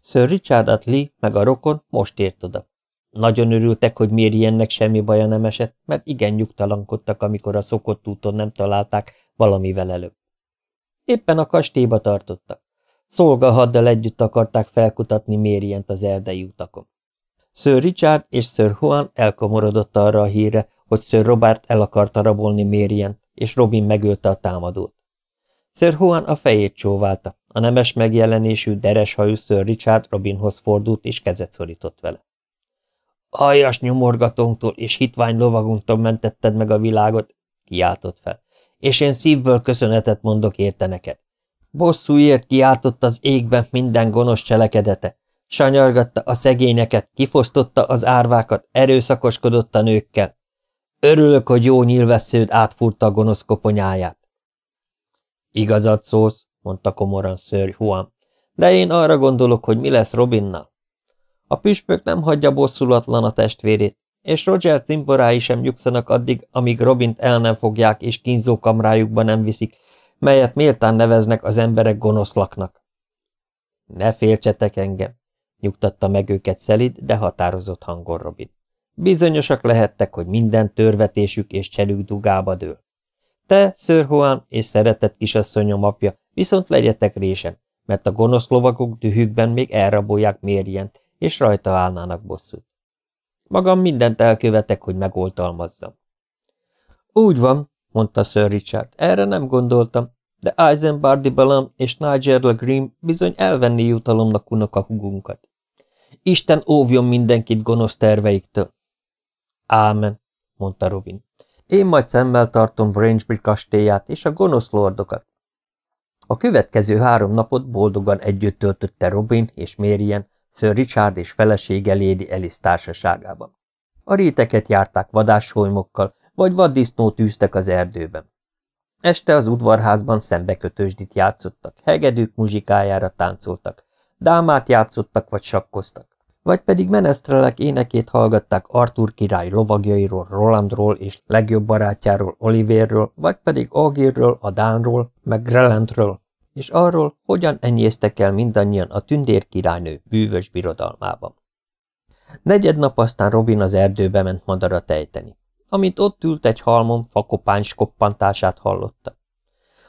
Sir Richard Lee meg a rokon most ért oda. Nagyon örültek, hogy Mériennek semmi baja nem esett, mert igen nyugtalankodtak, amikor a szokott úton nem találták valamivel előbb. Éppen a kastélyba tartottak. Szolgahaddal együtt akarták felkutatni Mérient az erdei utakon. Sir Richard és Sir Juan elkomorodott arra a híre, hogy Sir Robert el akarta rabolni Mérient, és Robin megölte a támadót. Sir Juan a fejét csóválta, a nemes megjelenésű, dereshajú Sir Richard Robinhoz fordult, és kezet szorított vele. Aljas nyomorgatónktól és hitvány lovagunktól mentetted meg a világot, kiáltott fel, és én szívből köszönetet mondok érte neked. Bosszúért kiáltott az égbe minden gonosz cselekedete, sanyargatta a szegényeket, kifosztotta az árvákat, erőszakoskodott a nőkkel. Örülök, hogy jó nyilvessződ átfúrta a gonosz koponyáját. Igazat szólsz, mondta komoran Sir Juan, de én arra gondolok, hogy mi lesz Robinnal. A püspök nem hagyja bosszulatlan a testvérét, és Roger cimborái sem nyugszanak addig, amíg Robint el nem fogják és kínzókamrájukba nem viszik, melyet méltán neveznek az emberek gonoszlaknak. Ne féltsetek engem, nyugtatta meg őket szelid, de határozott hangon Robin. Bizonyosak lehettek, hogy minden törvetésük és cselük dugába dől. Te, Sir Juan és szeretett kisasszonyom apja, viszont legyetek résen, mert a gonosz lovagok dühükben még elrabolják Mérjent, és rajta állnának bosszút. Magam mindent elkövetek, hogy megoltalmazzam. Úgy van, mondta Sir Richard, erre nem gondoltam, de Eisenbardi Balam és Nigel Green bizony elvenni jutalomnak unok a hugunkat. Isten óvjon mindenkit gonosz terveiktől. Ámen, mondta Robin. Én majd szemmel tartom Wrangebridge kastélyát és a gonosz lordokat. A következő három napot boldogan együtt töltötte Robin és Marian, Sir Richard és felesége Lady Alice társaságában. A réteket járták vadásholymokkal, vagy vaddisznót űztek az erdőben. Este az udvarházban szembekötősdit játszottak, hegedűk muzsikájára táncoltak, dámát játszottak vagy sakkoztak, vagy pedig menesztrelek énekét hallgatták Arthur király lovagjairól, Rolandról és legjobb barátjáról, Oliverről, vagy pedig Agirről, a Dánról, meg Grelentről, és arról, hogyan enyésztek el mindannyian a tündér királynő bűvös birodalmában. Negyed nap aztán Robin az erdőbe ment madarat ejteni. Amint ott ült egy halmon, fakopány skoppantását hallotta.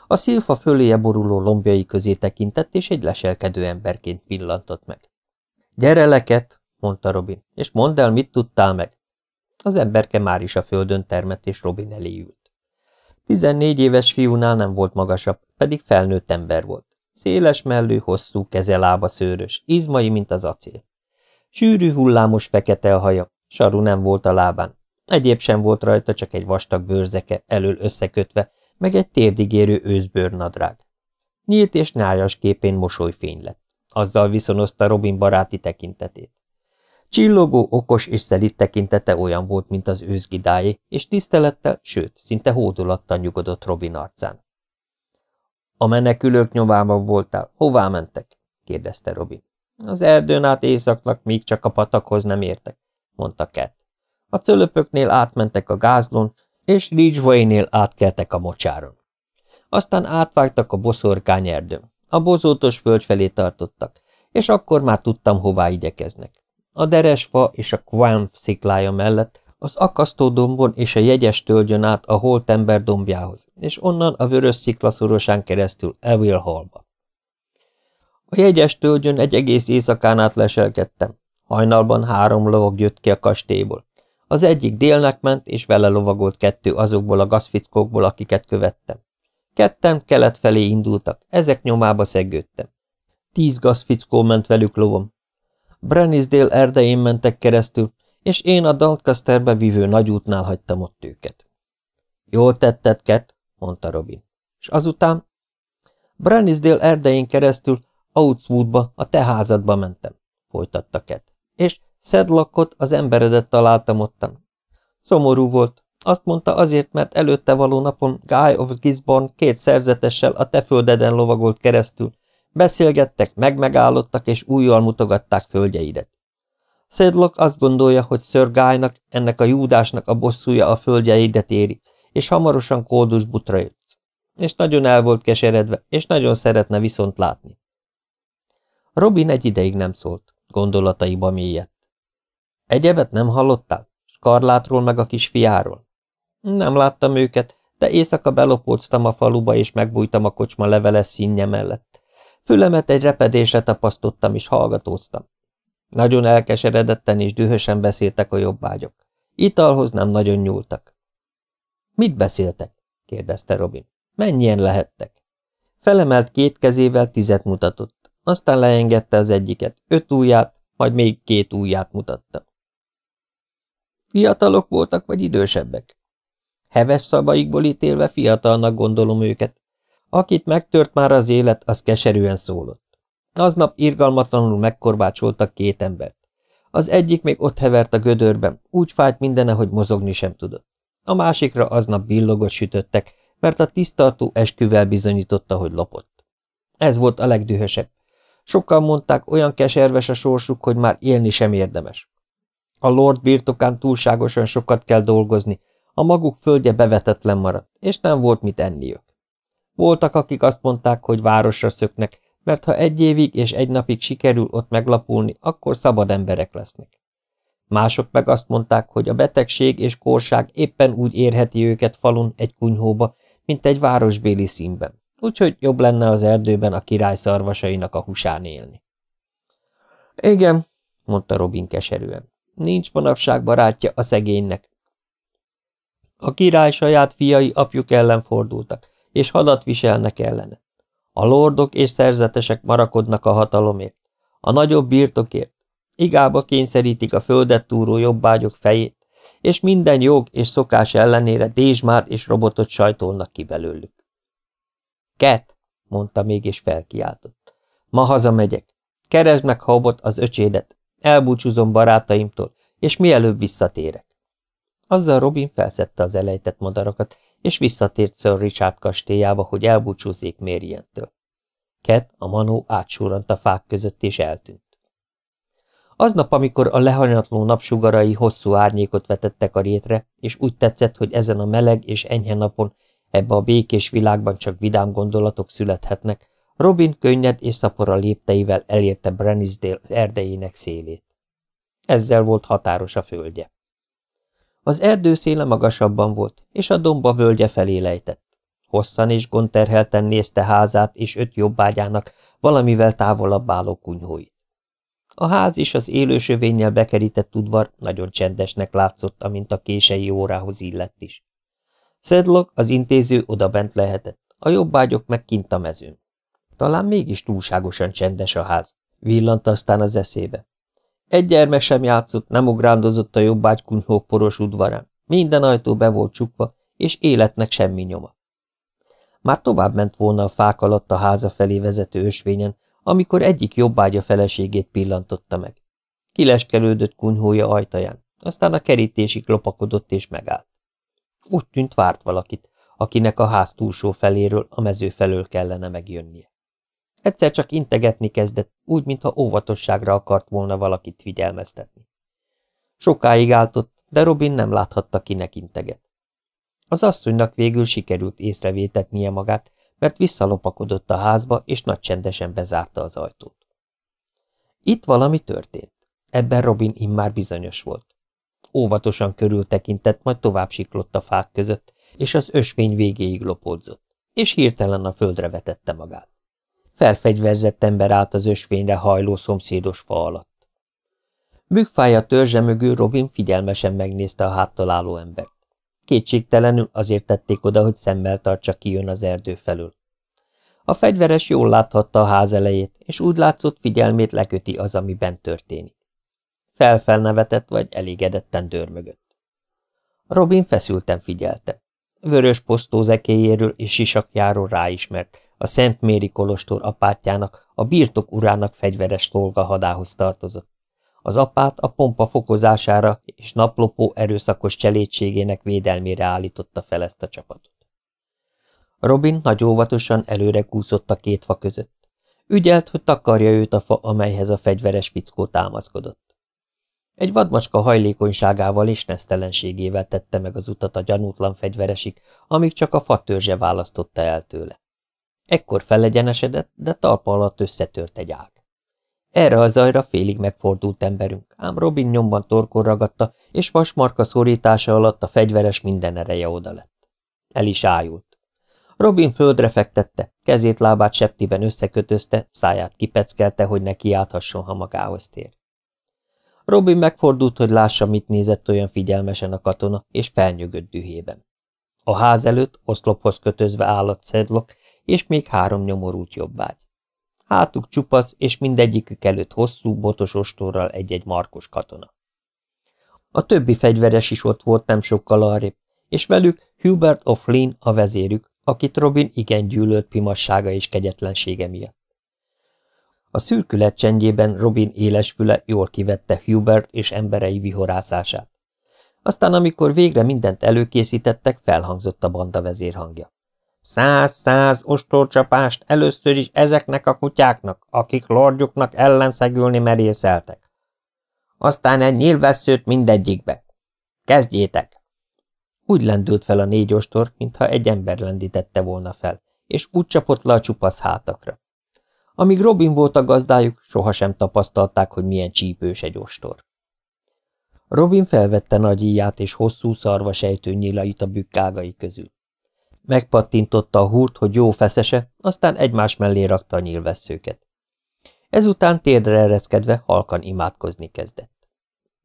A szilfa föléje boruló lombjai közé tekintett, és egy leselkedő emberként pillantott meg. – Gyere leket! – mondta Robin, – és mondd el, mit tudtál meg. Az emberke már is a földön termett, és Robin elé ült. Tizennégy éves fiúnál nem volt magasabb, pedig felnőtt ember volt. Széles mellű, hosszú, kezelába szőrös, izmai, mint az acél. Sűrű, hullámos fekete a haja, saru nem volt a lábán. Egyéb sem volt rajta, csak egy vastag bőrzeke, elől összekötve, meg egy térdigérő őszbőrnadrág. Nyílt és nyájas képén mosolyfény lett. Azzal viszonozta Robin baráti tekintetét. Csillogó, okos és szelít tekintete olyan volt, mint az őzgidájé, és tisztelettel, sőt, szinte hódolattal nyugodott Robin arcán. A menekülők nyomában voltál. Hová mentek? kérdezte Robin. Az erdőn át éjszaknak, míg csak a patakhoz nem értek, mondta Cat. A cölöpöknél átmentek a gázlon, és Ridgeway-nél átkeltek a mocsáron. Aztán átvágtak a boszorkány erdőn. A bozótos föld felé tartottak, és akkor már tudtam, hová igyekeznek. A deresfa és a Quam sziklája mellett az akasztódombon és a jegyes tölgyön át a holt ember dombjához, és onnan a vörös sziklaszorosán keresztül Evil Hallba. A jegyes tölgyön egy egész éjszakán át leselkedtem. Hajnalban három lovag jött ki a kastélyból. Az egyik délnek ment, és vele lovagolt kettő azokból a gazfickókból, akiket követtem. Ketten kelet felé indultak, ezek nyomába szegődtem. Tíz gazfickó ment velük lovom. Brennisdale erdején mentek keresztül, és én a Doncasterbe vívő nagyútnál hagytam ott őket. Jól tetted, Ket, mondta Robin. És azután? Brennisdale erdején keresztül Outswoodba, a te házadba mentem, folytatta Ket. És Sedlockot, az emberedet találtam ottan. Szomorú volt. Azt mondta azért, mert előtte való napon Guy of Gisborne két szerzetessel a te földeden lovagolt keresztül. Beszélgettek, megmegállottak és újjal mutogatták földjeidet. Sedlock azt gondolja, hogy Sir ennek a júdásnak a bosszúja a földjeidet éri, és hamarosan kódus butra jött. És nagyon el volt keseredve, és nagyon szeretne viszont látni. Robin egy ideig nem szólt, gondolataiba mélyedt. Egyebet nem hallottál? Skarlátról meg a kisfiáról? Nem láttam őket, de éjszaka belopóztam a faluba, és megbújtam a kocsma leveles színje mellett. Fülemet egy repedésre tapasztottam, és hallgatóztam. Nagyon elkeseredetten és dühösen beszéltek a jobbágyok. Italhoz nem nagyon nyúltak. Mit beszéltek? kérdezte Robin. Mennyien lehettek? Felemelt két kezével tizet mutatott, aztán leengedte az egyiket, öt ujját, majd még két ujját mutatta. Fiatalok voltak, vagy idősebbek? Heves szavaikból ítélve fiatalnak gondolom őket. Akit megtört már az élet, az keserűen szólott. Aznap irgalmatlanul megkorbácsoltak két embert. Az egyik még ott hevert a gödörben, úgy fájt mindene, hogy mozogni sem tudott. A másikra aznap billogot sütöttek, mert a tisztartó esküvel bizonyította, hogy lopott. Ez volt a legdühösebb. Sokan mondták, olyan keserves a sorsuk, hogy már élni sem érdemes. A lord birtokán túlságosan sokat kell dolgozni, a maguk földje bevetetlen maradt, és nem volt mit enniük. Voltak, akik azt mondták, hogy városra szöknek, mert ha egy évig és egy napig sikerül ott meglapulni, akkor szabad emberek lesznek. Mások meg azt mondták, hogy a betegség és korság éppen úgy érheti őket falun egy kunyhóba, mint egy városbéli színben, úgyhogy jobb lenne az erdőben a király szarvasainak a husán élni. Igen, mondta Robin keserűen, nincs manapság barátja a szegénynek. A király saját fiai apjuk ellen fordultak, és hadat viselnek ellene. A lordok és szerzetesek marakodnak a hatalomért, a nagyobb birtokért, igába kényszerítik a földet túró jobbágyok fejét, és minden jog és szokás ellenére dézsmár és robotot sajtolnak ki belőlük. Ket, mondta mégis felkiáltott. Ma hazamegyek. Keresd meg Habot az öcsédet. Elbúcsúzom barátaimtól, és mielőbb visszatérek. Azzal Robin felszette az elejtett madarakat, és visszatért Sir Richard kastélyába, hogy elbúcsúzzék Mérientől. Ket, a manó átsurrant a fák között, és eltűnt. Aznap, amikor a lehanyatló napsugarai hosszú árnyékot vetettek a rétre, és úgy tetszett, hogy ezen a meleg és enyhe napon ebbe a békés világban csak vidám gondolatok születhetnek, Robin könnyed és szapora lépteivel elérte Brenisdale erdejének szélét. Ezzel volt határos a földje. Az erdő széle magasabban volt, és a domba völgye felé lejtett. Hosszan és gondterhelten nézte házát és öt jobbágyának valamivel távolabb álló kunyhóit. A ház és az élősövénnyel bekerített udvar nagyon csendesnek látszott, amint a kései órához illett is. Szedlok, az intéző odabent lehetett, a jobbágyok meg kint a mezőn. Talán mégis túlságosan csendes a ház, villant aztán az eszébe. Egy gyermek sem játszott, nem ugrándozott a jobbágy kunyhó poros udvarán. Minden ajtó be volt csukva, és életnek semmi nyoma. Már tovább ment volna a fák alatt a háza felé vezető ösvényen, amikor egyik jobbágya feleségét pillantotta meg. Kileskelődött kunyhója ajtaján, aztán a kerítésig lopakodott és megállt. Úgy tűnt várt valakit, akinek a ház túlsó feléről, a mező felől kellene megjönnie. Egyszer csak integetni kezdett, úgy, mintha óvatosságra akart volna valakit figyelmeztetni. Sokáig áltott, de Robin nem láthatta, kinek integet. Az asszonynak végül sikerült észrevétetnie magát, mert visszalopakodott a házba, és nagy csendesen bezárta az ajtót. Itt valami történt. Ebben Robin immár bizonyos volt. Óvatosan körültekintett, majd tovább siklott a fák között, és az ösvény végéig lopódzott, és hirtelen a földre vetette magát. Felfegyverzett ember állt az ösvényre hajló szomszédos fa alatt. Bükfája törzse mögül Robin figyelmesen megnézte a háttal álló embert. Kétségtelenül azért tették oda, hogy szemmel tartsa ki jön az erdő felől. A fegyveres jól láthatta a ház elejét, és úgy látszott figyelmét leköti az, ami bent történik. Felfelnevetett vagy elégedetten dörmögött. Robin feszülten figyelte. Vörös posztó zekéjéről és sisakjáról ráismert, a Szent Méri Kolostor apátjának, a birtok urának fegyveres hadához tartozott. Az apát a pompa fokozására és naplopó erőszakos cselédségének védelmére állította fel ezt a csapatot. Robin nagy óvatosan előre kúszott a két fa között. Ügyelt, hogy takarja őt a fa, amelyhez a fegyveres fickó támaszkodott. Egy vadmacska hajlékonyságával és nesztelenségével tette meg az utat a gyanútlan fegyveresig, amíg csak a fa törzse választotta el tőle. Ekkor felegyenesedett, de talpa alatt összetört egy ág. Erre a zajra félig megfordult emberünk, ám Robin nyomban torkon ragadta, és vasmarka szorítása alatt a fegyveres minden ereje oda lett. El is ájult. Robin földre fektette, kezét lábát septiben összekötözte, száját kipeckelte, hogy ne kiálthasson, ha magához tér. Robin megfordult, hogy lássa, mit nézett olyan figyelmesen a katona, és felnyögött dühében. A ház előtt oszlophoz kötözve állott szedlok, és még három nyomorult jobbágy. Hátuk csupasz, és mindegyikük előtt hosszú, botos ostorral egy-egy markos katona. A többi fegyveres is ott volt nem sokkal arrébb, és velük Hubert of Lynn a vezérük, akit Robin igen gyűlölt pimassága és kegyetlensége miatt. A szürkület csendjében Robin éles füle jól kivette Hubert és emberei vihorászását. Aztán, amikor végre mindent előkészítettek, felhangzott a banda vezérhangja. Száz-száz ostorcsapást először is ezeknek a kutyáknak, akik lordjuknak ellenszegülni merészeltek. Aztán egy nyilvesszőt mindegyikbe. Kezdjétek! Úgy lendült fel a négy ostor, mintha egy ember lendítette volna fel, és úgy csapott le a csupasz hátakra. Amíg Robin volt a gazdájuk, sohasem tapasztalták, hogy milyen csípős egy ostor. Robin felvette nagy íját és hosszú szarva sejtő nyílait a bükkágai közül. Megpattintotta a húrt, hogy jó feszese, aztán egymás mellé rakta a nyílvesszőket. Ezután térdre ereszkedve halkan imádkozni kezdett.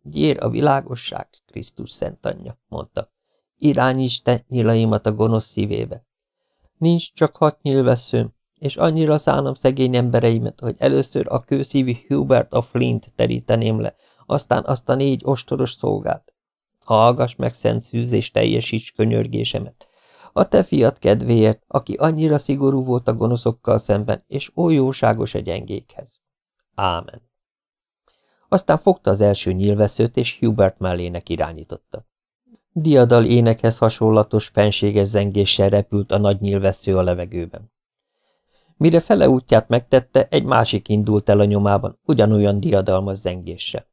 Gyér a világosság, Krisztus szent anyja, mondta. Irányíts te nyilaimat a gonosz szívébe. Nincs csak hat nyilvesszőm, és annyira szánom szegény embereimet, hogy először a kőszívi Hubert of Flint teríteném le, aztán azt a négy ostoros szolgát. Hallgass meg, szent szűz, és teljesíts könyörgésemet. A te fiat kedvéért, aki annyira szigorú volt a gonoszokkal szemben, és oly jóságos a gyengékhez. Ámen. Aztán fogta az első nyilvesszőt, és Hubert mellének irányította. Diadal énekhez hasonlatos, fenséges zengéssel repült a nagy nyilvessző a levegőben. Mire fele útját megtette, egy másik indult el a nyomában, ugyanolyan diadalmas zengéssel.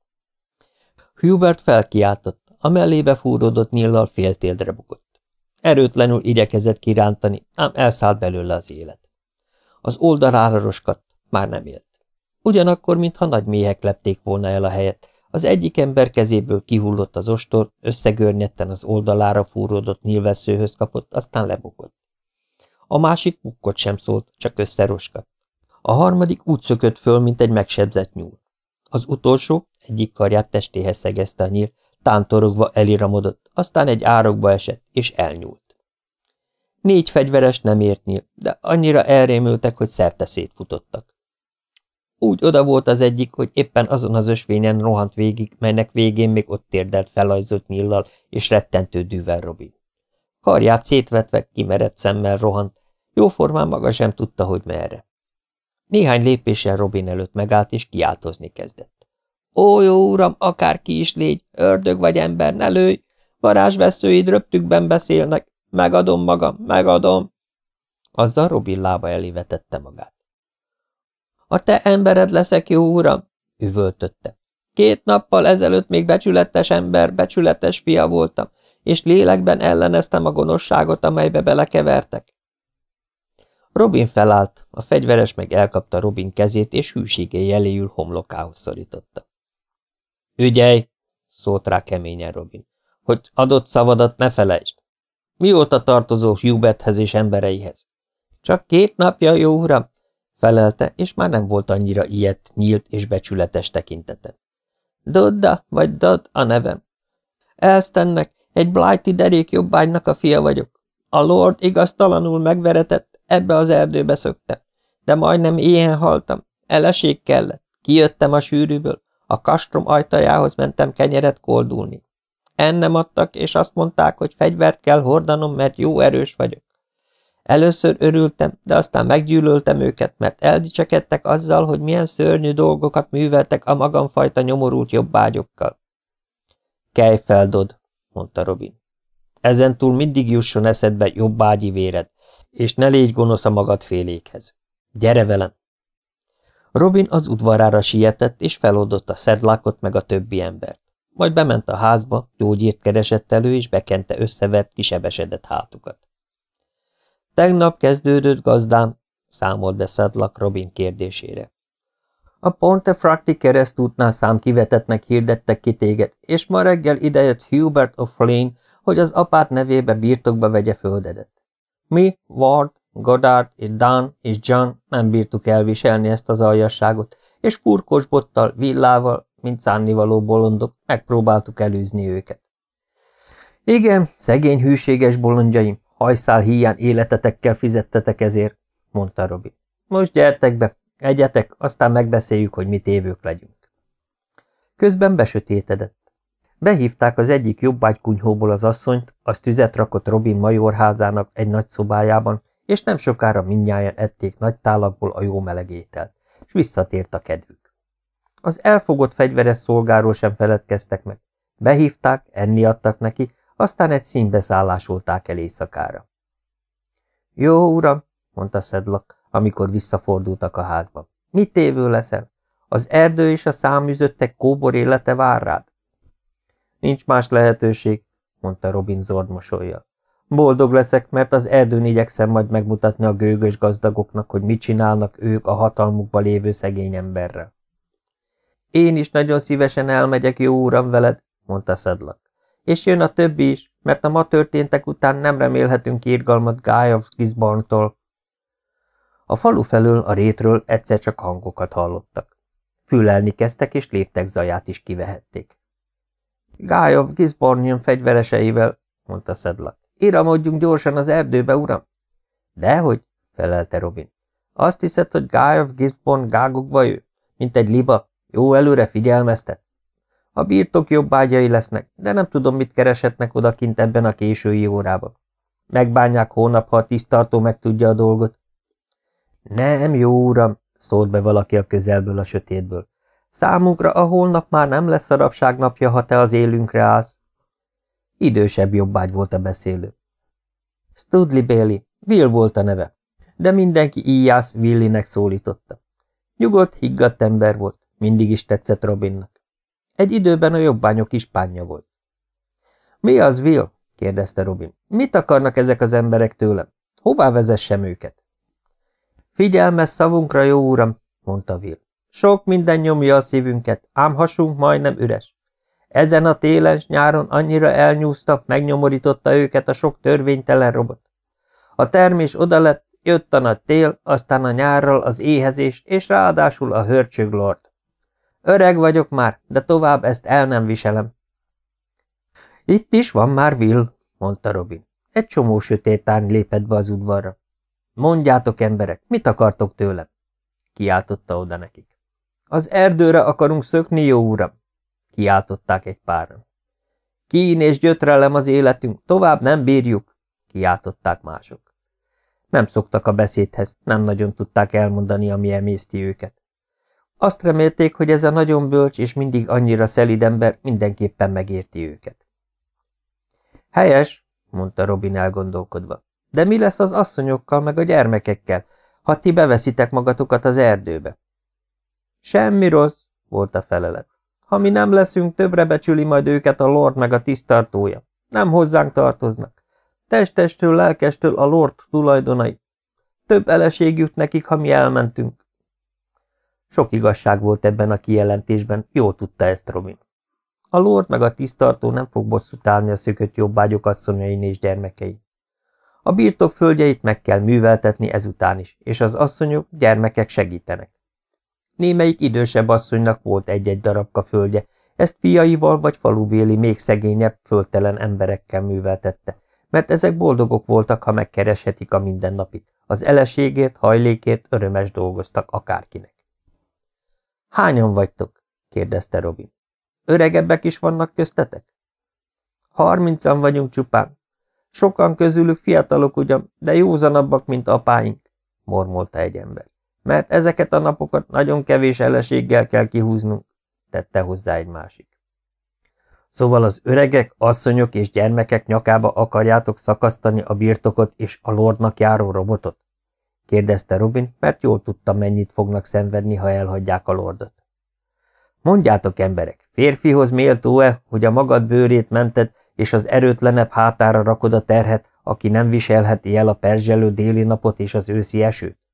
Hubert felkiáltott, a mellébe fúródott nyillal féltéldre bukott. Erőtlenül igyekezett kirántani, ám elszállt belőle az élet. Az oldalára roskadt, már nem élt. Ugyanakkor, mintha nagy méhek lepték volna el a helyet, az egyik ember kezéből kihullott az ostor, összegörnyetten az oldalára fúródott nyilvesszőhöz kapott, aztán lebukott. A másik mukkot sem szólt, csak összeroskadt. A harmadik úgy szökött föl, mint egy megsebzett nyúl. Az utolsó egyik karját testéhez szegezte a nyíl, tántorogva eliramodott, aztán egy árokba esett, és elnyúlt. Négy fegyveres nem ért nyíl, de annyira elrémültek, hogy szerte szétfutottak. Úgy oda volt az egyik, hogy éppen azon az ösvényen rohant végig, melynek végén még ott térdelt felajzott nyillal és rettentő dűvel Robin. Karját szétvetve, kimerett szemmel rohant, jóformán maga sem tudta, hogy merre. Néhány lépéssel Robin előtt megállt, és kiáltozni kezdett. Ó, jó uram, akárki is légy, ördög vagy ember, ne lőj! Varázsveszőid röptükben beszélnek, megadom magam, megadom! Azzal Robin lába elé vetette magát. A te embered leszek, jó uram, üvöltötte. Két nappal ezelőtt még becsületes ember, becsületes fia voltam, és lélekben elleneztem a gonoszságot, amelybe belekevertek. Robin felállt, a fegyveres meg elkapta Robin kezét, és hűségé jeléül homlokához szorította. Ügyelj, szólt rá keményen Robin, hogy adott szavadat ne felejtsd. Mióta tartozó Huberthez és embereihez? Csak két napja, jó uram, felelte, és már nem volt annyira ilyet, nyílt és becsületes tekintete. Dodda vagy Dodd a nevem. Elsztennek, egy Blighty derék jobbánynak a fia vagyok. A Lord igaztalanul megveretett, ebbe az erdőbe szöktem. De majdnem éhen haltam. Eleség kellett. Kijöttem a sűrűből. A kastrom ajtajához mentem kenyeret koldulni. Ennem adtak, és azt mondták, hogy fegyvert kell hordanom, mert jó erős vagyok. Először örültem, de aztán meggyűlöltem őket, mert eldicsekedtek azzal, hogy milyen szörnyű dolgokat műveltek a magamfajta nyomorult jobbágyokkal. Kelj fel, Dodd, mondta Robin. Ezentúl mindig jusson eszedbe jobbágyi véred, és ne légy gonosz a magad félékhez. Gyere velem! Robin az udvarára sietett, és feloldott a szedlákot meg a többi embert. Majd bement a házba, gyógyírt keresett elő, és bekente összevert, kisebesedett hátukat. Tegnap kezdődött gazdám, számolt be Szedlak Robin kérdésére. A Pontefracti keresztútnál szám kivetetnek hirdettek ki téged, és ma reggel idejött Hubert of Lane, hogy az apát nevébe birtokba vegye földedet. Mi, Ward, Goddard és Dan és John nem bírtuk elviselni ezt az aljasságot, és furkos bottal, villával, mint szánnivaló bolondok, megpróbáltuk előzni őket. Igen, szegény hűséges bolondjaim, hajszál híján életetekkel fizettetek ezért, mondta Robi. Most gyertek be, egyetek, aztán megbeszéljük, hogy mit évők legyünk. Közben besötétedett. Behívták az egyik jobbágykunyhóból az asszonyt, az tüzet rakott Robin majorházának egy nagy szobájában, és nem sokára mindnyájan ették nagy tálakból a jó meleg ételt, és visszatért a kedvük. Az elfogott fegyveres szolgáról sem feledkeztek meg. Behívták, enni adtak neki, aztán egy színbe szállásolták el éjszakára. Jó, uram, mondta Szedlak, amikor visszafordultak a házba. Mit tévő leszel? Az erdő és a száműzöttek kóbor élete vár rád? Nincs más lehetőség, mondta Robin zord mosolyjal. Boldog leszek, mert az erdőn igyekszem majd megmutatni a gőgös gazdagoknak, hogy mit csinálnak ők a hatalmukba lévő szegény emberrel. Én is nagyon szívesen elmegyek, jó uram, veled, mondta Szedlak. És jön a többi is, mert a ma történtek után nem remélhetünk of Gisborne-tól. A falu felől, a rétről egyszer csak hangokat hallottak. Fülelni kezdtek, és léptek zaját is kivehették. Gisborne jön fegyvereseivel, mondta Szedlak. Iramodjunk gyorsan az erdőbe, uram! Dehogy, felelte Robin. Azt hiszed, hogy Guy of Gisborne gágokba jő, mint egy liba, jó előre figyelmeztet? A birtok jobb ágyai lesznek, de nem tudom, mit kereshetnek odakint ebben a késői órában. Megbánják hónap, ha a tisztartó megtudja a dolgot. Nem, jó uram, szólt be valaki a közelből a sötétből. Számunkra a holnap már nem lesz a rabság napja, ha te az élünkre állsz. Idősebb jobbágy volt a beszélő. Studley Bailey, Will volt a neve, de mindenki íjász Willinek szólította. Nyugodt, higgadt ember volt, mindig is tetszett Robinnak. Egy időben a jobbányok ispánja volt. Mi az, Will? kérdezte Robin. Mit akarnak ezek az emberek tőlem? Hová vezessem őket? Figyelmes szavunkra, jó uram, mondta Will. Sok minden nyomja a szívünket, ám hasunk majdnem üres. Ezen a télen nyáron annyira elnyúzta, megnyomorította őket a sok törvénytelen robot. A termés oda lett, jött a nagy tél, aztán a nyárral az éhezés, és ráadásul a hörcsöglord. Öreg vagyok már, de tovább ezt el nem viselem. Itt is van már Will, mondta Robin. Egy csomó sötét árny lépett be az udvarra. Mondjátok, emberek, mit akartok tőlem? Kiáltotta oda nekik. Az erdőre akarunk szökni, jó uram, kiáltották egy páran. Kín és gyötrelem az életünk, tovább nem bírjuk, kiáltották mások. Nem szoktak a beszédhez, nem nagyon tudták elmondani, ami emészti őket. Azt remélték, hogy ez a nagyon bölcs és mindig annyira szelid ember mindenképpen megérti őket. Helyes, mondta Robin elgondolkodva. De mi lesz az asszonyokkal meg a gyermekekkel, ha ti beveszitek magatokat az erdőbe? Semmi rossz, volt a felelet. Ha mi nem leszünk, többre becsüli majd őket a lord meg a tisztartója. Nem hozzánk tartoznak. Testestől, lelkestől a lord tulajdonai. Több eleség jut nekik, ha mi elmentünk. Sok igazság volt ebben a kijelentésben, jól tudta ezt Robin. A lord meg a tisztartó nem fog bosszút állni a szökött jobbágyok asszonyain és gyermekei. A birtok földjeit meg kell műveltetni ezután is, és az asszonyok, gyermekek segítenek. Némelyik idősebb asszonynak volt egy-egy darabka földje, ezt fiaival vagy falubéli még szegényebb, földtelen emberekkel műveltette, mert ezek boldogok voltak, ha megkereshetik a mindennapit. Az eleségért, hajlékért örömes dolgoztak akárkinek. Hányan vagytok? kérdezte Robin. Öregebbek is vannak köztetek? Harmincan vagyunk csupán. Sokan közülük fiatalok ugyan, de józanabbak, mint apáink, mormolta egy ember mert ezeket a napokat nagyon kevés eleséggel kell kihúznunk, tette hozzá egy másik. Szóval az öregek, asszonyok és gyermekek nyakába akarjátok szakasztani a birtokot és a lordnak járó robotot? kérdezte Robin, mert jól tudta, mennyit fognak szenvedni, ha elhagyják a lordot. Mondjátok, emberek, férfihoz méltó-e, hogy a magad bőrét mented, és az erőtlenebb hátára rakod a terhet, aki nem viselheti el a perzselő déli napot és az őszi esőt?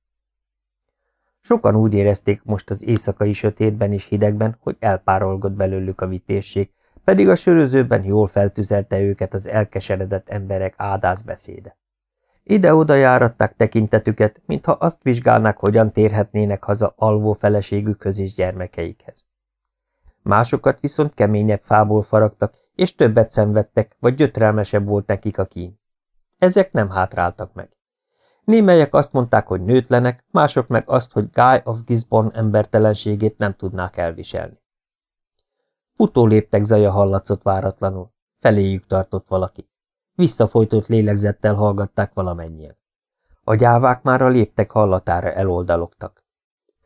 Sokan úgy érezték most az éjszakai sötétben és hidegben, hogy elpárolgott belőlük a vitésség, pedig a sörözőben jól feltüzelte őket az elkeseredett emberek ádászbeszéde. Ide-oda járatták tekintetüket, mintha azt vizsgálnák, hogyan térhetnének haza alvó feleségükhöz és gyermekeikhez. Másokat viszont keményebb fából faragtak, és többet szenvedtek, vagy gyötrelmesebb volt nekik a kín. Ezek nem hátráltak meg. Némelyek azt mondták, hogy nőtlenek, mások meg azt, hogy Guy of Gisborne embertelenségét nem tudnák elviselni. Futó léptek zaja hallatszott váratlanul. Feléjük tartott valaki. Visszafolytott lélegzettel hallgatták valamennyien. A gyávák már a léptek hallatára eloldalogtak.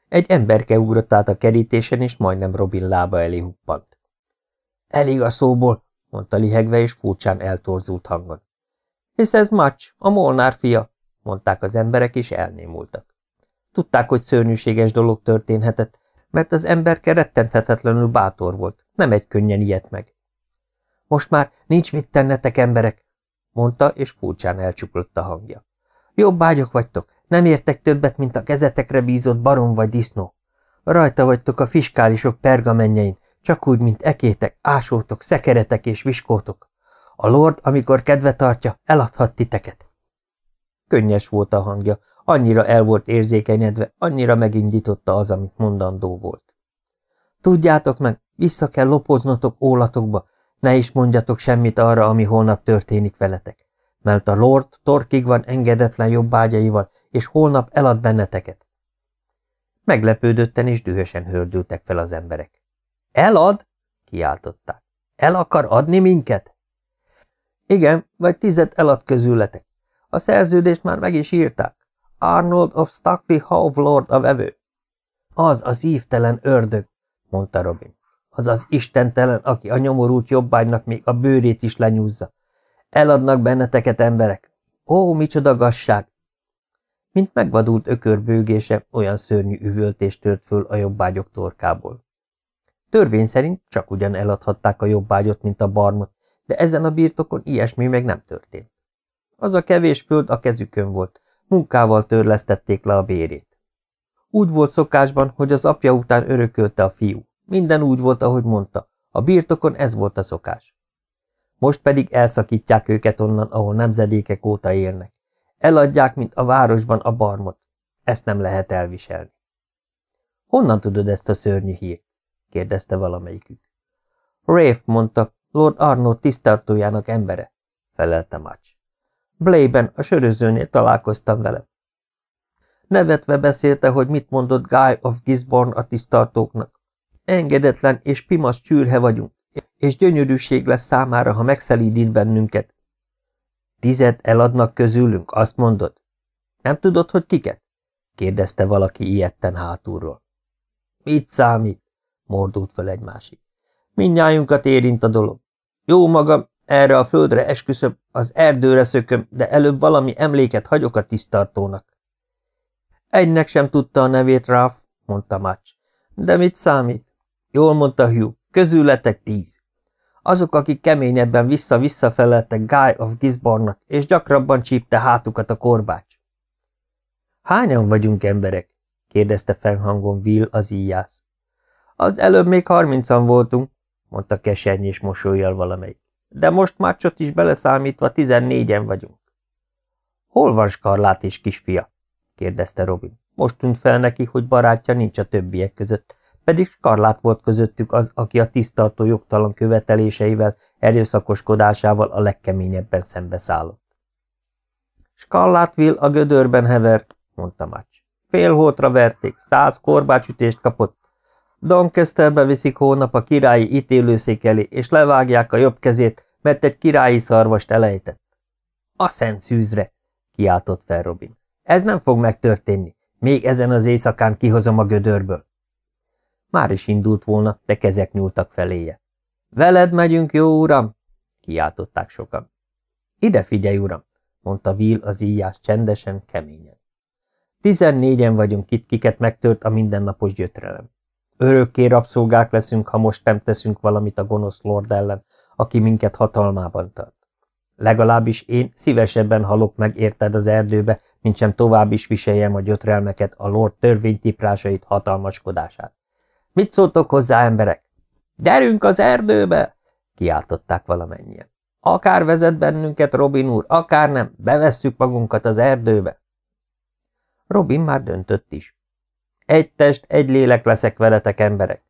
Egy emberke ugrott át a kerítésen, és majdnem Robin lába elé huppant. Elég a szóból, mondta lihegve, és furcsán eltorzult hangon. Hisz ez Macs, a Molnár fia, mondták az emberek, és elnémultak. Tudták, hogy szörnyűséges dolog történhetett, mert az ember rettenthetetlenül bátor volt, nem egy könnyen ilyet meg. Most már nincs mit tennetek, emberek, mondta, és furcsán elcsuklott a hangja. Jobb ágyok vagytok, nem értek többet, mint a kezetekre bízott barom vagy disznó. Rajta vagytok a fiskálisok pergamenjein, csak úgy, mint ekétek, ásótok, szekeretek és viskótok. A lord, amikor kedve tartja, eladhat titeket. Könnyes volt a hangja, annyira el volt érzékenyedve, annyira megindította az, amit mondandó volt. Tudjátok meg, vissza kell lopoznotok ólatokba, ne is mondjatok semmit arra, ami holnap történik veletek, mert a lord torkig van engedetlen jobbágyaival, és holnap elad benneteket. Meglepődötten és dühösen hördültek fel az emberek. Elad? kiáltották. El akar adni minket? Igen, vagy tizet elad közületek. A szerződést már meg is írták. Arnold of Stockley Hove Lord a vevő. Az az ívtelen ördög, mondta Robin. Az az istentelen, aki a nyomorult jobbánynak még a bőrét is lenyúzza. Eladnak benneteket emberek. Ó, micsoda gasság! Mint megvadult ökörbőgése, olyan szörnyű üvöltés tört föl a jobbágyok torkából. Törvény szerint csak ugyan eladhatták a jobbágyot, mint a barmot, de ezen a birtokon ilyesmi meg nem történt. Az a kevés föld a kezükön volt, munkával törlesztették le a bérét. Úgy volt szokásban, hogy az apja után örökölte a fiú. Minden úgy volt, ahogy mondta. A birtokon ez volt a szokás. Most pedig elszakítják őket onnan, ahol nemzedékek óta élnek. Eladják, mint a városban a barmot. Ezt nem lehet elviselni. Honnan tudod ezt a szörnyű hírt? kérdezte valamelyikük. Rafe mondta, Lord Arnold tisztartójának embere, felelte Match. Blayben, a sörözőnél találkoztam vele. Nevetve beszélte, hogy mit mondott Guy of Gisborne a tisztartóknak. Engedetlen és pimas csűrhe vagyunk, és gyönyörűség lesz számára, ha megszelídít bennünket. Tizet eladnak közülünk, azt mondod? Nem tudod, hogy kiket? kérdezte valaki ilyetten hátulról. Mit számít? mordult fel egy másik. Mindnyájunkat érint a dolog. Jó magam, erre a földre esküszöm, az erdőre szököm, de előbb valami emléket hagyok a tisztartónak. Egynek sem tudta a nevét, Ralph, mondta Match. De mit számít? Jól mondta Hugh, közületek tíz. Azok, akik keményebben vissza-vissza Guy of Gisborne-nak, és gyakrabban csípte hátukat a korbács. Hányan vagyunk emberek? kérdezte fennhangon Will az íjász. Az előbb még harmincan voltunk, mondta kesernyés mosolyjal valamelyik de most már is beleszámítva tizennégyen vagyunk. Hol van Skarlát és kisfia? kérdezte Robin. Most tűnt fel neki, hogy barátja nincs a többiek között, pedig Skarlát volt közöttük az, aki a tisztartó jogtalan követeléseivel, erőszakoskodásával a legkeményebben szembeszállott. Skarlátville a gödörben hever, mondta Mács. Fél hótra verték, száz korbácsütést kapott, Doncasterbe viszik hónap a királyi ítélőszék elé, és levágják a jobb kezét, mert egy királyi szarvast elejtett. A szent szűzre, kiáltott fel Robin. Ez nem fog megtörténni. Még ezen az éjszakán kihozom a gödörből. Már is indult volna, de kezek nyúltak feléje. Veled megyünk, jó uram? kiáltották sokan. Ide figyelj, uram, mondta Will az íjás csendesen, keményen. Tizennégyen vagyunk itt, kiket megtört a mindennapos gyötrelem. Örökké rabszolgák leszünk, ha most nem teszünk valamit a gonosz lord ellen, aki minket hatalmában tart. Legalábbis én szívesebben halok meg érted az erdőbe, mint sem tovább is viseljem a gyötrelmeket, a lord törvénytiprásait, hatalmaskodását. Mit szóltok hozzá, emberek? Gyerünk az erdőbe! kiáltották valamennyien. Akár vezet bennünket Robin úr, akár nem, bevesszük magunkat az erdőbe. Robin már döntött is. Egy test, egy lélek leszek veletek, emberek.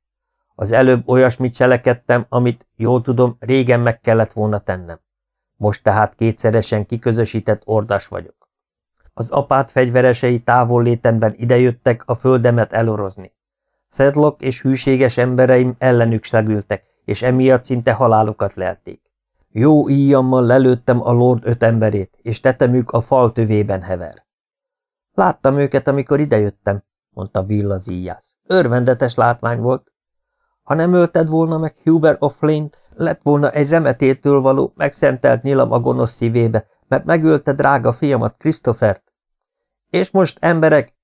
Az előbb olyasmit cselekedtem, amit, jól tudom, régen meg kellett volna tennem. Most tehát kétszeresen kiközösített ordas vagyok. Az apát fegyveresei távol létemben idejöttek a földemet elorozni. Szedlok és hűséges embereim ellenük slegültek, és emiatt szinte halálukat lelték. Jó íjammal lelőttem a lord öt emberét, és tetemük a fal tövében hever. Láttam őket, amikor idejöttem, mondta Bill az íjász. Örvendetes látvány volt. Ha nem ölted volna meg Huber of Flint, lett volna egy remetétől való, megszentelt nyilam a gonosz szívébe, mert megölte drága fiamat, Christophert. És most, emberek,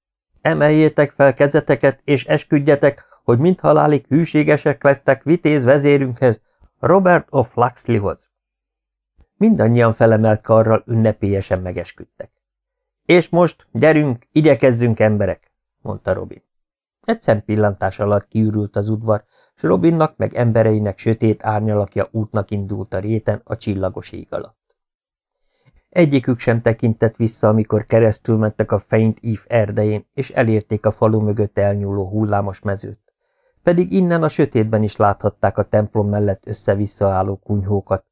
emeljétek fel kezeteket, és esküdjetek, hogy mind halálig hűségesek lesztek vitéz vezérünkhez, Robert of Luxleyhoz. Mindannyian felemelt karral ünnepélyesen megesküdtek. És most, gyerünk, igyekezzünk, emberek, mondta Robin. Egy szempillantás alatt kiürült az udvar, s Robinnak meg embereinek sötét árnyalakja útnak indult a réten a csillagos ég alatt. Egyikük sem tekintett vissza, amikor keresztül mentek a Feint Eve erdején, és elérték a falu mögött elnyúló hullámos mezőt. Pedig innen a sötétben is láthatták a templom mellett össze-vissza álló kunyhókat,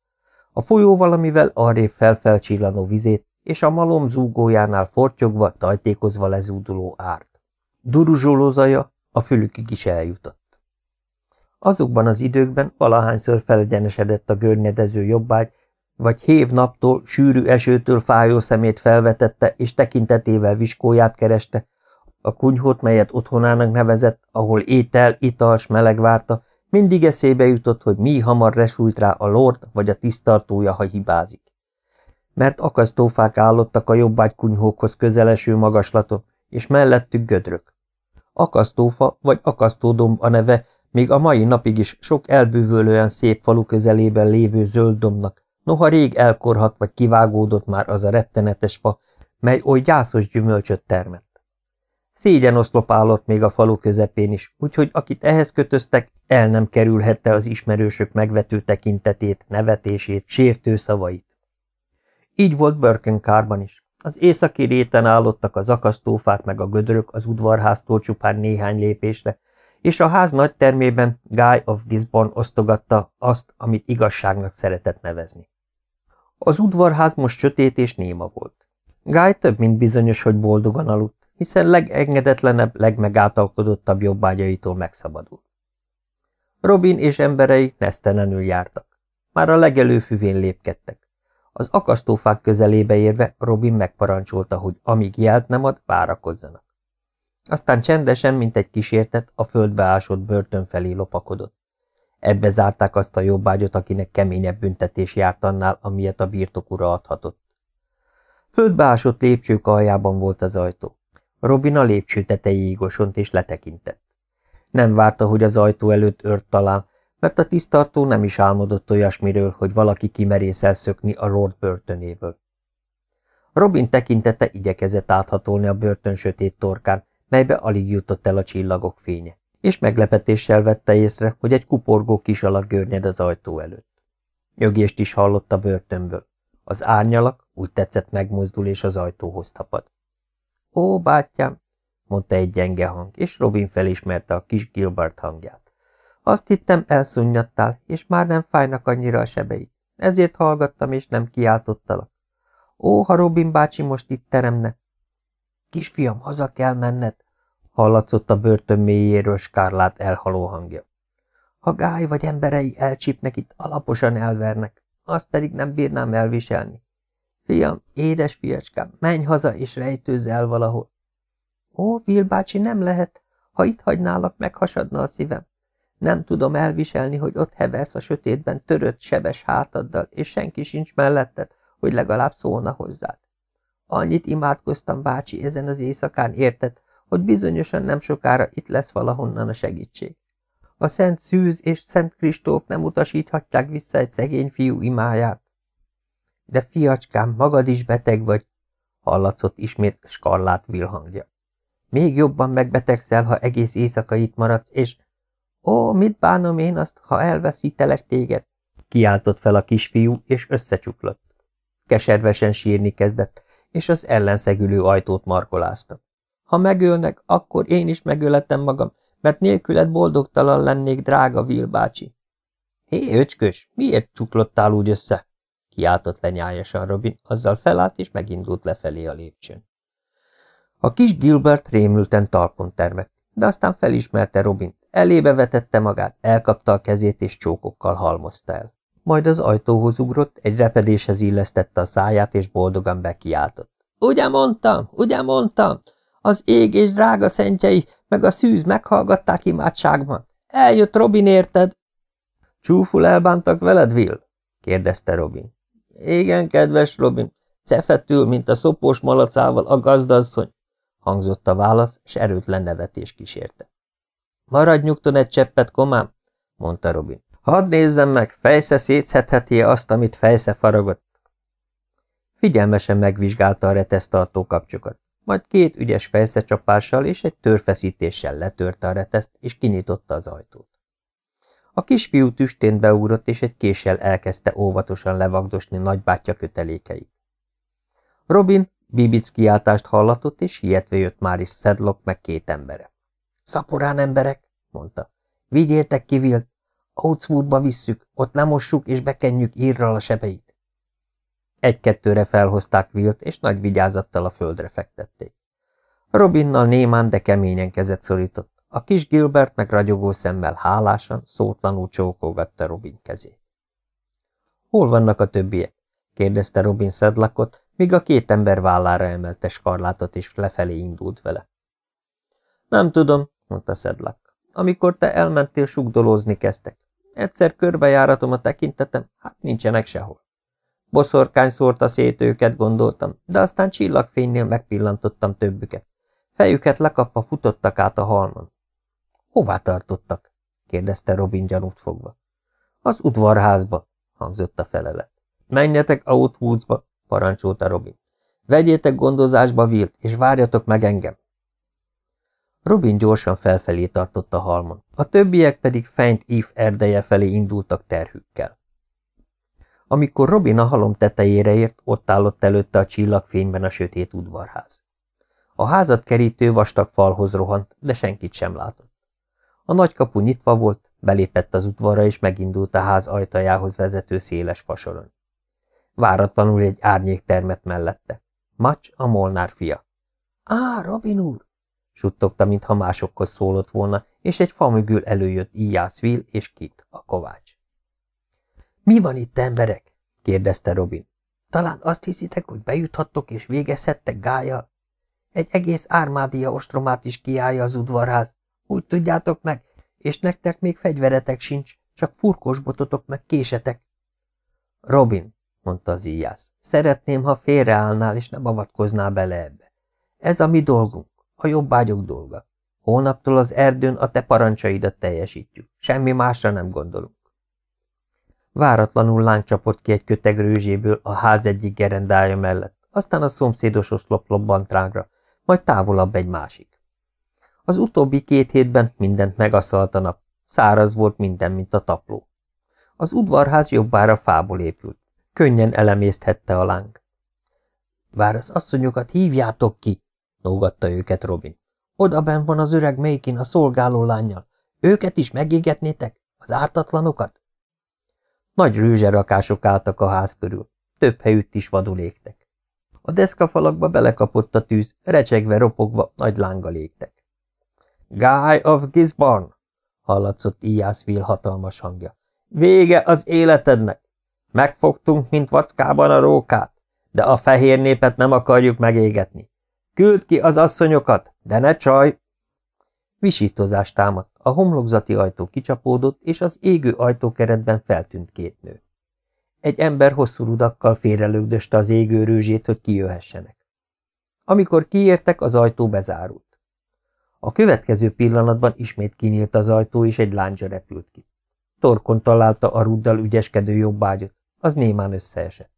a folyó valamivel arrébb felfelcsillanó vizét, és a malom zúgójánál fortyogva, tajtékozva lezúduló árt. Duruzsoló zaja a fülükig is eljutott. Azokban az időkben valahányszor felegyenesedett a görnyedező jobbágy, vagy hév naptól, sűrű esőtől fájó szemét felvetette, és tekintetével viskóját kereste, a kunyhót, melyet otthonának nevezett, ahol étel, itals, meleg várta, mindig eszébe jutott, hogy mi hamar resújt rá a lord vagy a tisztartója, ha hibázik. Mert akasztófák állottak a jobbágy kunyhókhoz közeleső magaslaton, és mellettük gödrök. Akasztófa vagy akasztódomb a neve, még a mai napig is sok elbűvölően szép falu közelében lévő zöld dombnak, noha rég elkorhat vagy kivágódott már az a rettenetes fa, mely oly gyászos gyümölcsöt termett. Szégyen oszlop állott még a falu közepén is, úgyhogy akit ehhez kötöztek, el nem kerülhette az ismerősök megvető tekintetét, nevetését, sértő szavait. Így volt Birkenkárban is. Az északi réten állottak az akasztófák meg a gödrök az udvarháztól csupán néhány lépésre, és a ház nagy termében Guy of Gisborne osztogatta azt, amit igazságnak szeretett nevezni. Az udvarház most sötét és néma volt. Guy több mint bizonyos, hogy boldogan aludt, hiszen legengedetlenebb, legmegáltalkodottabb jobbágyaitól megszabadul. Robin és emberei nesztelenül jártak. Már a legelőfüvén lépkedtek. Az akasztófák közelébe érve Robin megparancsolta, hogy amíg jelt nem ad, várakozzanak. Aztán csendesen, mint egy kísértet, a földbe ásott börtön felé lopakodott. Ebbe zárták azt a jobbágyot, akinek keményebb büntetés járt annál, amilyet a birtokura adhatott. Földbeásott lépcsők aljában volt az ajtó. Robin a lépcső tetejéig osont és letekintett. Nem várta, hogy az ajtó előtt ört talál, mert a tisztartó nem is álmodott olyasmiről, hogy valaki kimerészel szökni a Lord börtönéből. Robin tekintete igyekezett áthatolni a börtön sötét torkán, melybe alig jutott el a csillagok fénye, és meglepetéssel vette észre, hogy egy kuporgó kis alak görnyed az ajtó előtt. Jögést is hallott a börtönből. Az árnyalak úgy tetszett megmozdul, és az ajtóhoz tapad. Ó, bátyám, mondta egy gyenge hang, és Robin felismerte a kis Gilbert hangját. Azt hittem, elszunnyadtál, és már nem fájnak annyira a sebei. Ezért hallgattam, és nem kiáltottalak. Ó, ha Robin bácsi most itt teremne! Kisfiam, haza kell menned, hallatszott a börtön mélyéről Skárlát elhaló hangja. Ha Gály vagy emberei elcsípnek itt, alaposan elvernek, azt pedig nem bírnám elviselni. Fiam, édes fiacskám, menj haza és rejtőzz el valahol. Ó, Will bácsi, nem lehet. Ha itt hagynálak, meghasadna a szívem. Nem tudom elviselni, hogy ott heversz a sötétben törött, sebes hátaddal, és senki sincs melletted, hogy legalább szólna hozzád. Annyit imádkoztam, bácsi, ezen az éjszakán érted, hogy bizonyosan nem sokára itt lesz valahonnan a segítség. A Szent Szűz és Szent Kristóf nem utasíthatják vissza egy szegény fiú imáját. De fiacskám, magad is beteg vagy. hallatszott ismét skarlát vilhangja. Még jobban megbetegszel, ha egész éjszaka itt maradsz, és... Ó, mit bánom én azt, ha elveszítelek téged? Kiáltott fel a kisfiú, és összecsuklott. Keservesen sírni kezdett, és az ellenszegülő ajtót markolázta. Ha megölnek, akkor én is megöletem magam, mert nélküled boldogtalan lennék, drága Will bácsi. Hé, öcskös, miért csuklottál úgy össze? kiáltott lenyájasan Robin, azzal felállt és megindult lefelé a lépcsőn. A kis Gilbert rémülten talpon termett, de aztán felismerte Robin, elébe vetette magát, elkapta a kezét és csókokkal halmozta el. Majd az ajtóhoz ugrott, egy repedéshez illesztette a száját, és boldogan bekiáltott. Ugye mondtam, ugye mondtam, az ég és drága szentjei, meg a szűz meghallgatták imádságban. Eljött Robin, érted? Csúful elbántak veled, Will? kérdezte Robin. Igen, kedves Robin, cefetül, mint a szopós malacával a gazdasszony, hangzott a válasz, s erőtlen nevetés kísérte. Maradj nyugton egy cseppet, komám, mondta Robin. Hadd nézzem meg, fejsze szétszetheti -e azt, amit fejsze faragott. Figyelmesen megvizsgálta a retesztartó kapcsokat, majd két ügyes fejszecsapással és egy törfeszítéssel letörte a reteszt, és kinyitotta az ajtót. A kisfiú tüstént beugrott, és egy késsel elkezdte óvatosan levagdosni nagybátyja kötelékeit. Robin Bibic kiáltást hallatott, és hietve jött már is Szedlok meg két embere. – Szaporán emberek! – mondta. – Vigyétek ki Wilt! Outswoodba visszük, ott lemossuk és bekenjük írral a sebeit. Egy-kettőre felhozták Wilt, és nagy vigyázattal a földre fektették. Robinnal némán, de keményen kezet szorított. A kis Gilbert meg ragyogó szemmel hálásan, szótlanul csókolgatta Robin kezét. Hol vannak a többiek? kérdezte Robin Sedlakot, míg a két ember vállára emelte skarlátot, és lefelé indult vele. Nem tudom, mondta Sedlak. Amikor te elmentél, sugdolózni kezdtek. Egyszer körbejáratom a tekintetem, hát nincsenek sehol. Boszorkány szórta szét őket, gondoltam, de aztán csillagfénynél megpillantottam többüket. Fejüket lekapva futottak át a halmon. Hová tartottak? kérdezte Robin gyanút fogva. Az udvarházba, hangzott a felelet. Menjetek Outwoodsba, parancsolta Robin. Vegyétek gondozásba Wilt, és várjatok meg engem. Robin gyorsan felfelé tartott a halmon, a többiek pedig Feint Eve erdeje felé indultak terhükkel. Amikor Robin a halom tetejére ért, ott állott előtte a csillagfényben a sötét udvarház. A házat kerítő vastag falhoz rohant, de senkit sem látott. A nagy kapu nyitva volt, belépett az udvarra, és megindult a ház ajtajához vezető széles fasoron. Váratlanul egy árnyék termet mellette. Macs, a Molnár fia. Á, Robin úr! Suttogta, mintha másokhoz szólott volna, és egy fa mögül előjött Ijász Will és Kit, a kovács. Mi van itt, emberek? kérdezte Robin. Talán azt hiszitek, hogy bejuthattok és végezhettek gájjal? Egy egész ármádia ostromát is kiállja az udvarház, úgy tudjátok meg, és nektek még fegyveretek sincs, csak furkos bototok meg késetek. Robin, mondta az íjász, szeretném, ha félreállnál, és nem avatkoznál bele ebbe. Ez a mi dolgunk, a jobbágyok dolga. Holnaptól az erdőn a te parancsaidat teljesítjük, semmi másra nem gondolunk. Váratlanul láng csapott ki egy köteg rőzséből a ház egyik gerendája mellett, aztán a szomszédos oszlop lobbant majd távolabb egy másik. Az utóbbi két hétben mindent megaszalt a nap, száraz volt minden, mint a tapló. Az udvarház jobbára fából épült, könnyen elemészthette a láng. Vár az asszonyokat hívjátok ki, nógatta őket Robin. Oda ben van az öreg Mékin a szolgáló lányjal. Őket is megégetnétek? Az ártatlanokat? Nagy rőzserakások álltak a ház körül, több helyütt is vadul égtek. A deszkafalakba belekapott a tűz, recsegve, ropogva, nagy lánggal égtek. Guy of Gisborne! hallatszott Ijászville hatalmas hangja. Vége az életednek! Megfogtunk, mint vackában a rókát, de a fehér népet nem akarjuk megégetni. Küld ki az asszonyokat, de ne csaj! Visítozást támadt, a homlokzati ajtó kicsapódott, és az égő ajtókeretben feltűnt két nő. Egy ember hosszú rudakkal félrelögdöste az égő rőzsét, hogy kijöhessenek. Amikor kiértek, az ajtó bezárult. A következő pillanatban ismét kinyílt az ajtó, és egy láncsa repült ki. Torkon találta a ruddal ügyeskedő jobbágyot, az némán összeesett.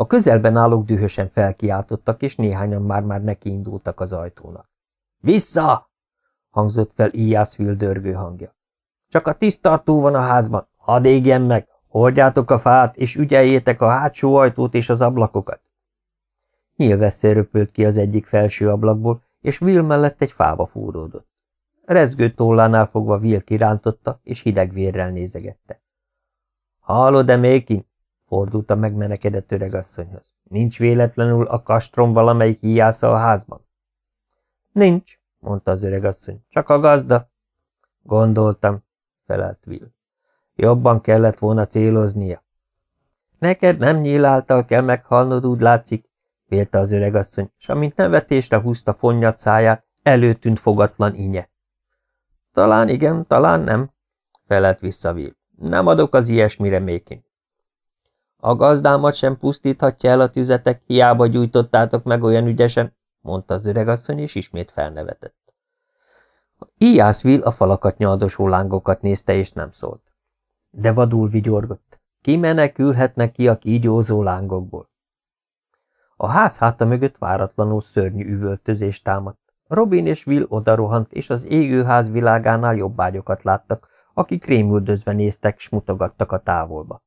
A közelben állók dühösen felkiáltottak, és néhányan már-már nekiindultak az ajtónak. – Vissza! – hangzott fel Ijászvil dörgő hangja. – Csak a tisztartó van a házban, hadd égjen meg! Hordjátok a fát, és ügyeljétek a hátsó ajtót és az ablakokat! Nyilvesszé röpült ki az egyik felső ablakból, és Will mellett egy fába fúródott. Rezgő tollánál fogva Will kirántotta, és hideg vérrel nézegette. – Hallod-e, Mékin? – fordult a megmenekedett öregasszonyhoz. – Nincs véletlenül a kastrom valamelyik hiásza a házban? – Nincs – mondta az öregasszony. – Csak a gazda. – Gondoltam – felelt Will. Jobban kellett volna céloznia. Neked nem nyíláltal kell meghalnod, úgy látszik, vélte az öregasszony, és amint nevetésre húzta fonnyat száját, előtűnt fogatlan inye. Talán igen, talán nem, felelt vissza Will. Nem adok az ilyesmire mékin. A gazdámat sem pusztíthatja el a tüzetek, hiába gyújtottátok meg olyan ügyesen, mondta az öregasszony, és ismét felnevetett. Ijászvil a falakat nyaldosó lángokat nézte, és nem szólt de vadul vigyorgott. Ki menekülhetne ki a kígyózó lángokból? A ház háta mögött váratlanul szörnyű üvöltözés támadt. Robin és Will odarohant, és az égőház világánál jobbágyokat láttak, akik rémüldözve néztek, s mutogattak a távolba.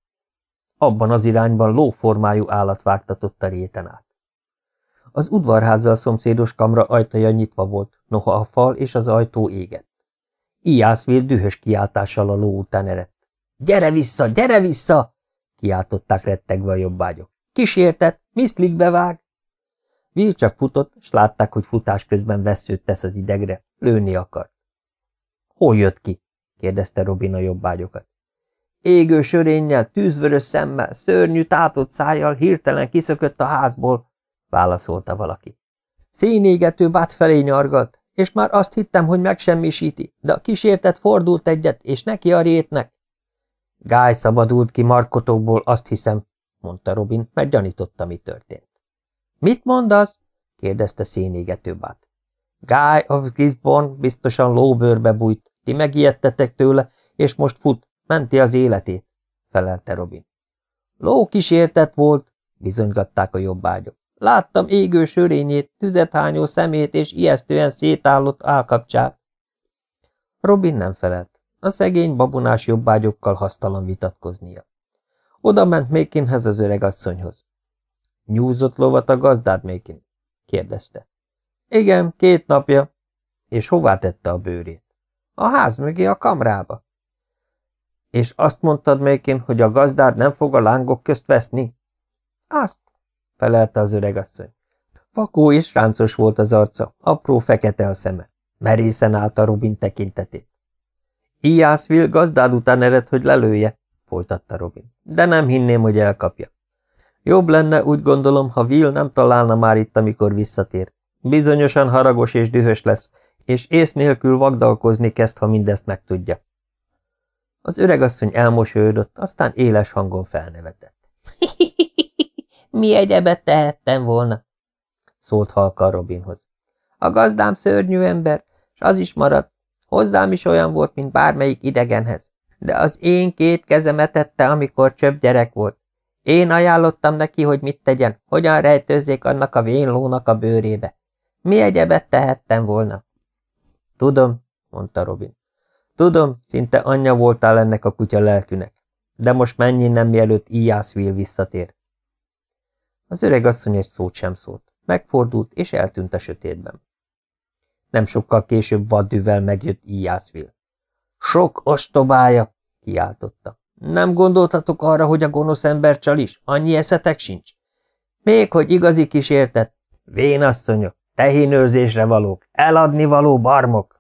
Abban az irányban lóformájú állat vágtatott a réten át. Az udvarházzal szomszédos kamra ajtaja nyitva volt, noha a fal és az ajtó égett. Ijászvél dühös kiáltással a ló után eredt. Gyere vissza, gyere vissza! kiáltották rettegve a jobbágyok. Kísértet, miszlikbe vág! Will csak futott, s látták, hogy futás közben veszőt tesz az idegre, lőni akar. Hol jött ki? kérdezte Robin a jobbágyokat. Égő sörénnyel, tűzvörös szemmel, szörnyű tátott szájjal hirtelen kiszökött a házból, válaszolta valaki. Szénégető bát felé nyargalt, és már azt hittem, hogy megsemmisíti, de a kísértet fordult egyet, és neki a rétnek. Gály szabadult ki markotokból, azt hiszem, mondta Robin, mert gyanította, mi történt. Mit mondasz? kérdezte szénégető bát. Guy of Gisborne biztosan lóbőrbe bújt, ti megijedtetek tőle, és most fut, menti az életét, felelte Robin. Ló kísértet volt, bizonygatták a jobbágyok. Láttam égő sörényét, tüzethányó szemét és ijesztően szétállott állkapcsát. Robin nem felelt. A szegény babonás jobbágyokkal hasztalan vitatkoznia. Oda ment Mékinhez az öregasszonyhoz. Nyúzott lovat a gazdád, Mékin? kérdezte. Igen, két napja. És hová tette a bőrét? A ház mögé a kamrába. És azt mondtad, Mékin, hogy a gazdád nem fog a lángok közt veszni? Azt, felelte az öregasszony. Fakó és ráncos volt az arca, apró fekete a szeme. Merészen állt a Robin tekintetét. Ijászvil gazdád után ered, hogy lelője, folytatta Robin, de nem hinném, hogy elkapja. Jobb lenne, úgy gondolom, ha Will nem találna már itt, amikor visszatér. Bizonyosan haragos és dühös lesz, és ész nélkül vagdalkozni kezd, ha mindezt megtudja. Az öregasszony elmosolyodott, aztán éles hangon felnevetett. Mi egyebet tehettem volna? szólt halka Robinhoz. A gazdám szörnyű ember, s az is maradt, Hozzám is olyan volt, mint bármelyik idegenhez. De az én két kezemet tette, amikor csöbb gyerek volt. Én ajánlottam neki, hogy mit tegyen, hogyan rejtőzzék annak a vénlónak a bőrébe. Mi egyebet tehettem volna? Tudom, mondta Robin. Tudom, szinte anyja voltál ennek a kutya lelkűnek. De most mennyi nem mielőtt Ijászvil visszatér. Az öreg asszony egy szót sem szólt. Megfordult, és eltűnt a sötétben. Nem sokkal később vaddűvel megjött Ijászvil. Sok ostobája, kiáltotta. Nem gondoltatok arra, hogy a gonosz ember csal is? Annyi eszetek sincs? Még hogy igazi kísértet? Vénasszonyok, tehénőrzésre valók, eladni való barmok.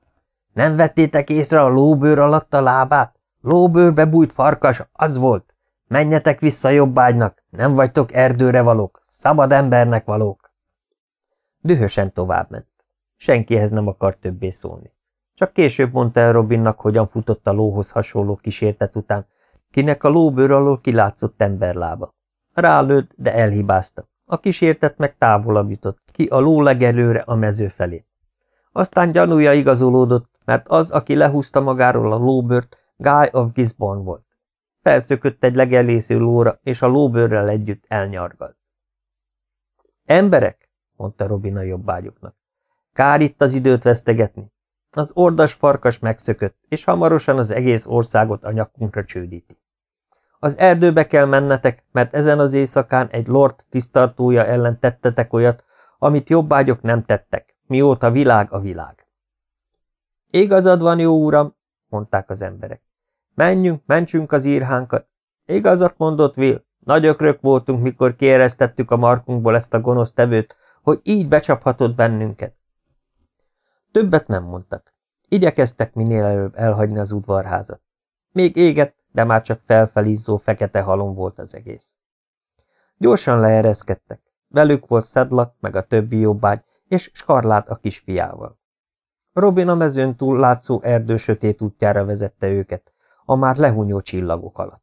Nem vettétek észre a lóbőr alatt a lábát? Lóbőrbe bújt farkas, az volt. Menjetek vissza jobbágynak, nem vagytok erdőre valók, szabad embernek valók. Dühösen továbbment. Senkihez nem akart többé szólni. Csak később mondta el Robinnak, hogyan futott a lóhoz hasonló kísértet után, kinek a lóbőr alól kilátszott emberlába. Rálőtt, de elhibázta. A kísértet meg távolabb ki a ló legelőre a mező felé. Aztán gyanúja igazolódott, mert az, aki lehúzta magáról a lóbőrt, Guy of Gisborne volt. Felszökött egy legelésző lóra, és a lóbőrrel együtt elnyargalt. Emberek, mondta Robin a jobbágyuknak. Kár itt az időt vesztegetni. Az ordas farkas megszökött, és hamarosan az egész országot a nyakunkra csődíti. Az erdőbe kell mennetek, mert ezen az éjszakán egy lord tisztartója ellen tettetek olyat, amit jobbágyok nem tettek, mióta világ a világ. Igazad van, jó uram, mondták az emberek. Menjünk, mentsünk az írhánkat. Igazat mondott Will, nagy ökrök voltunk, mikor kieresztettük a markunkból ezt a gonosz tevőt, hogy így becsaphatott bennünket. Többet nem mondtak. Igyekeztek minél előbb elhagyni az udvarházat. Még égett, de már csak felfelizzó fekete halom volt az egész. Gyorsan leereszkedtek. Velük volt Szedlak, meg a többi jobbágy, és Skarlát a kisfiával. Robin a mezőn túl látszó erdő sötét útjára vezette őket, a már lehunyó csillagok alatt.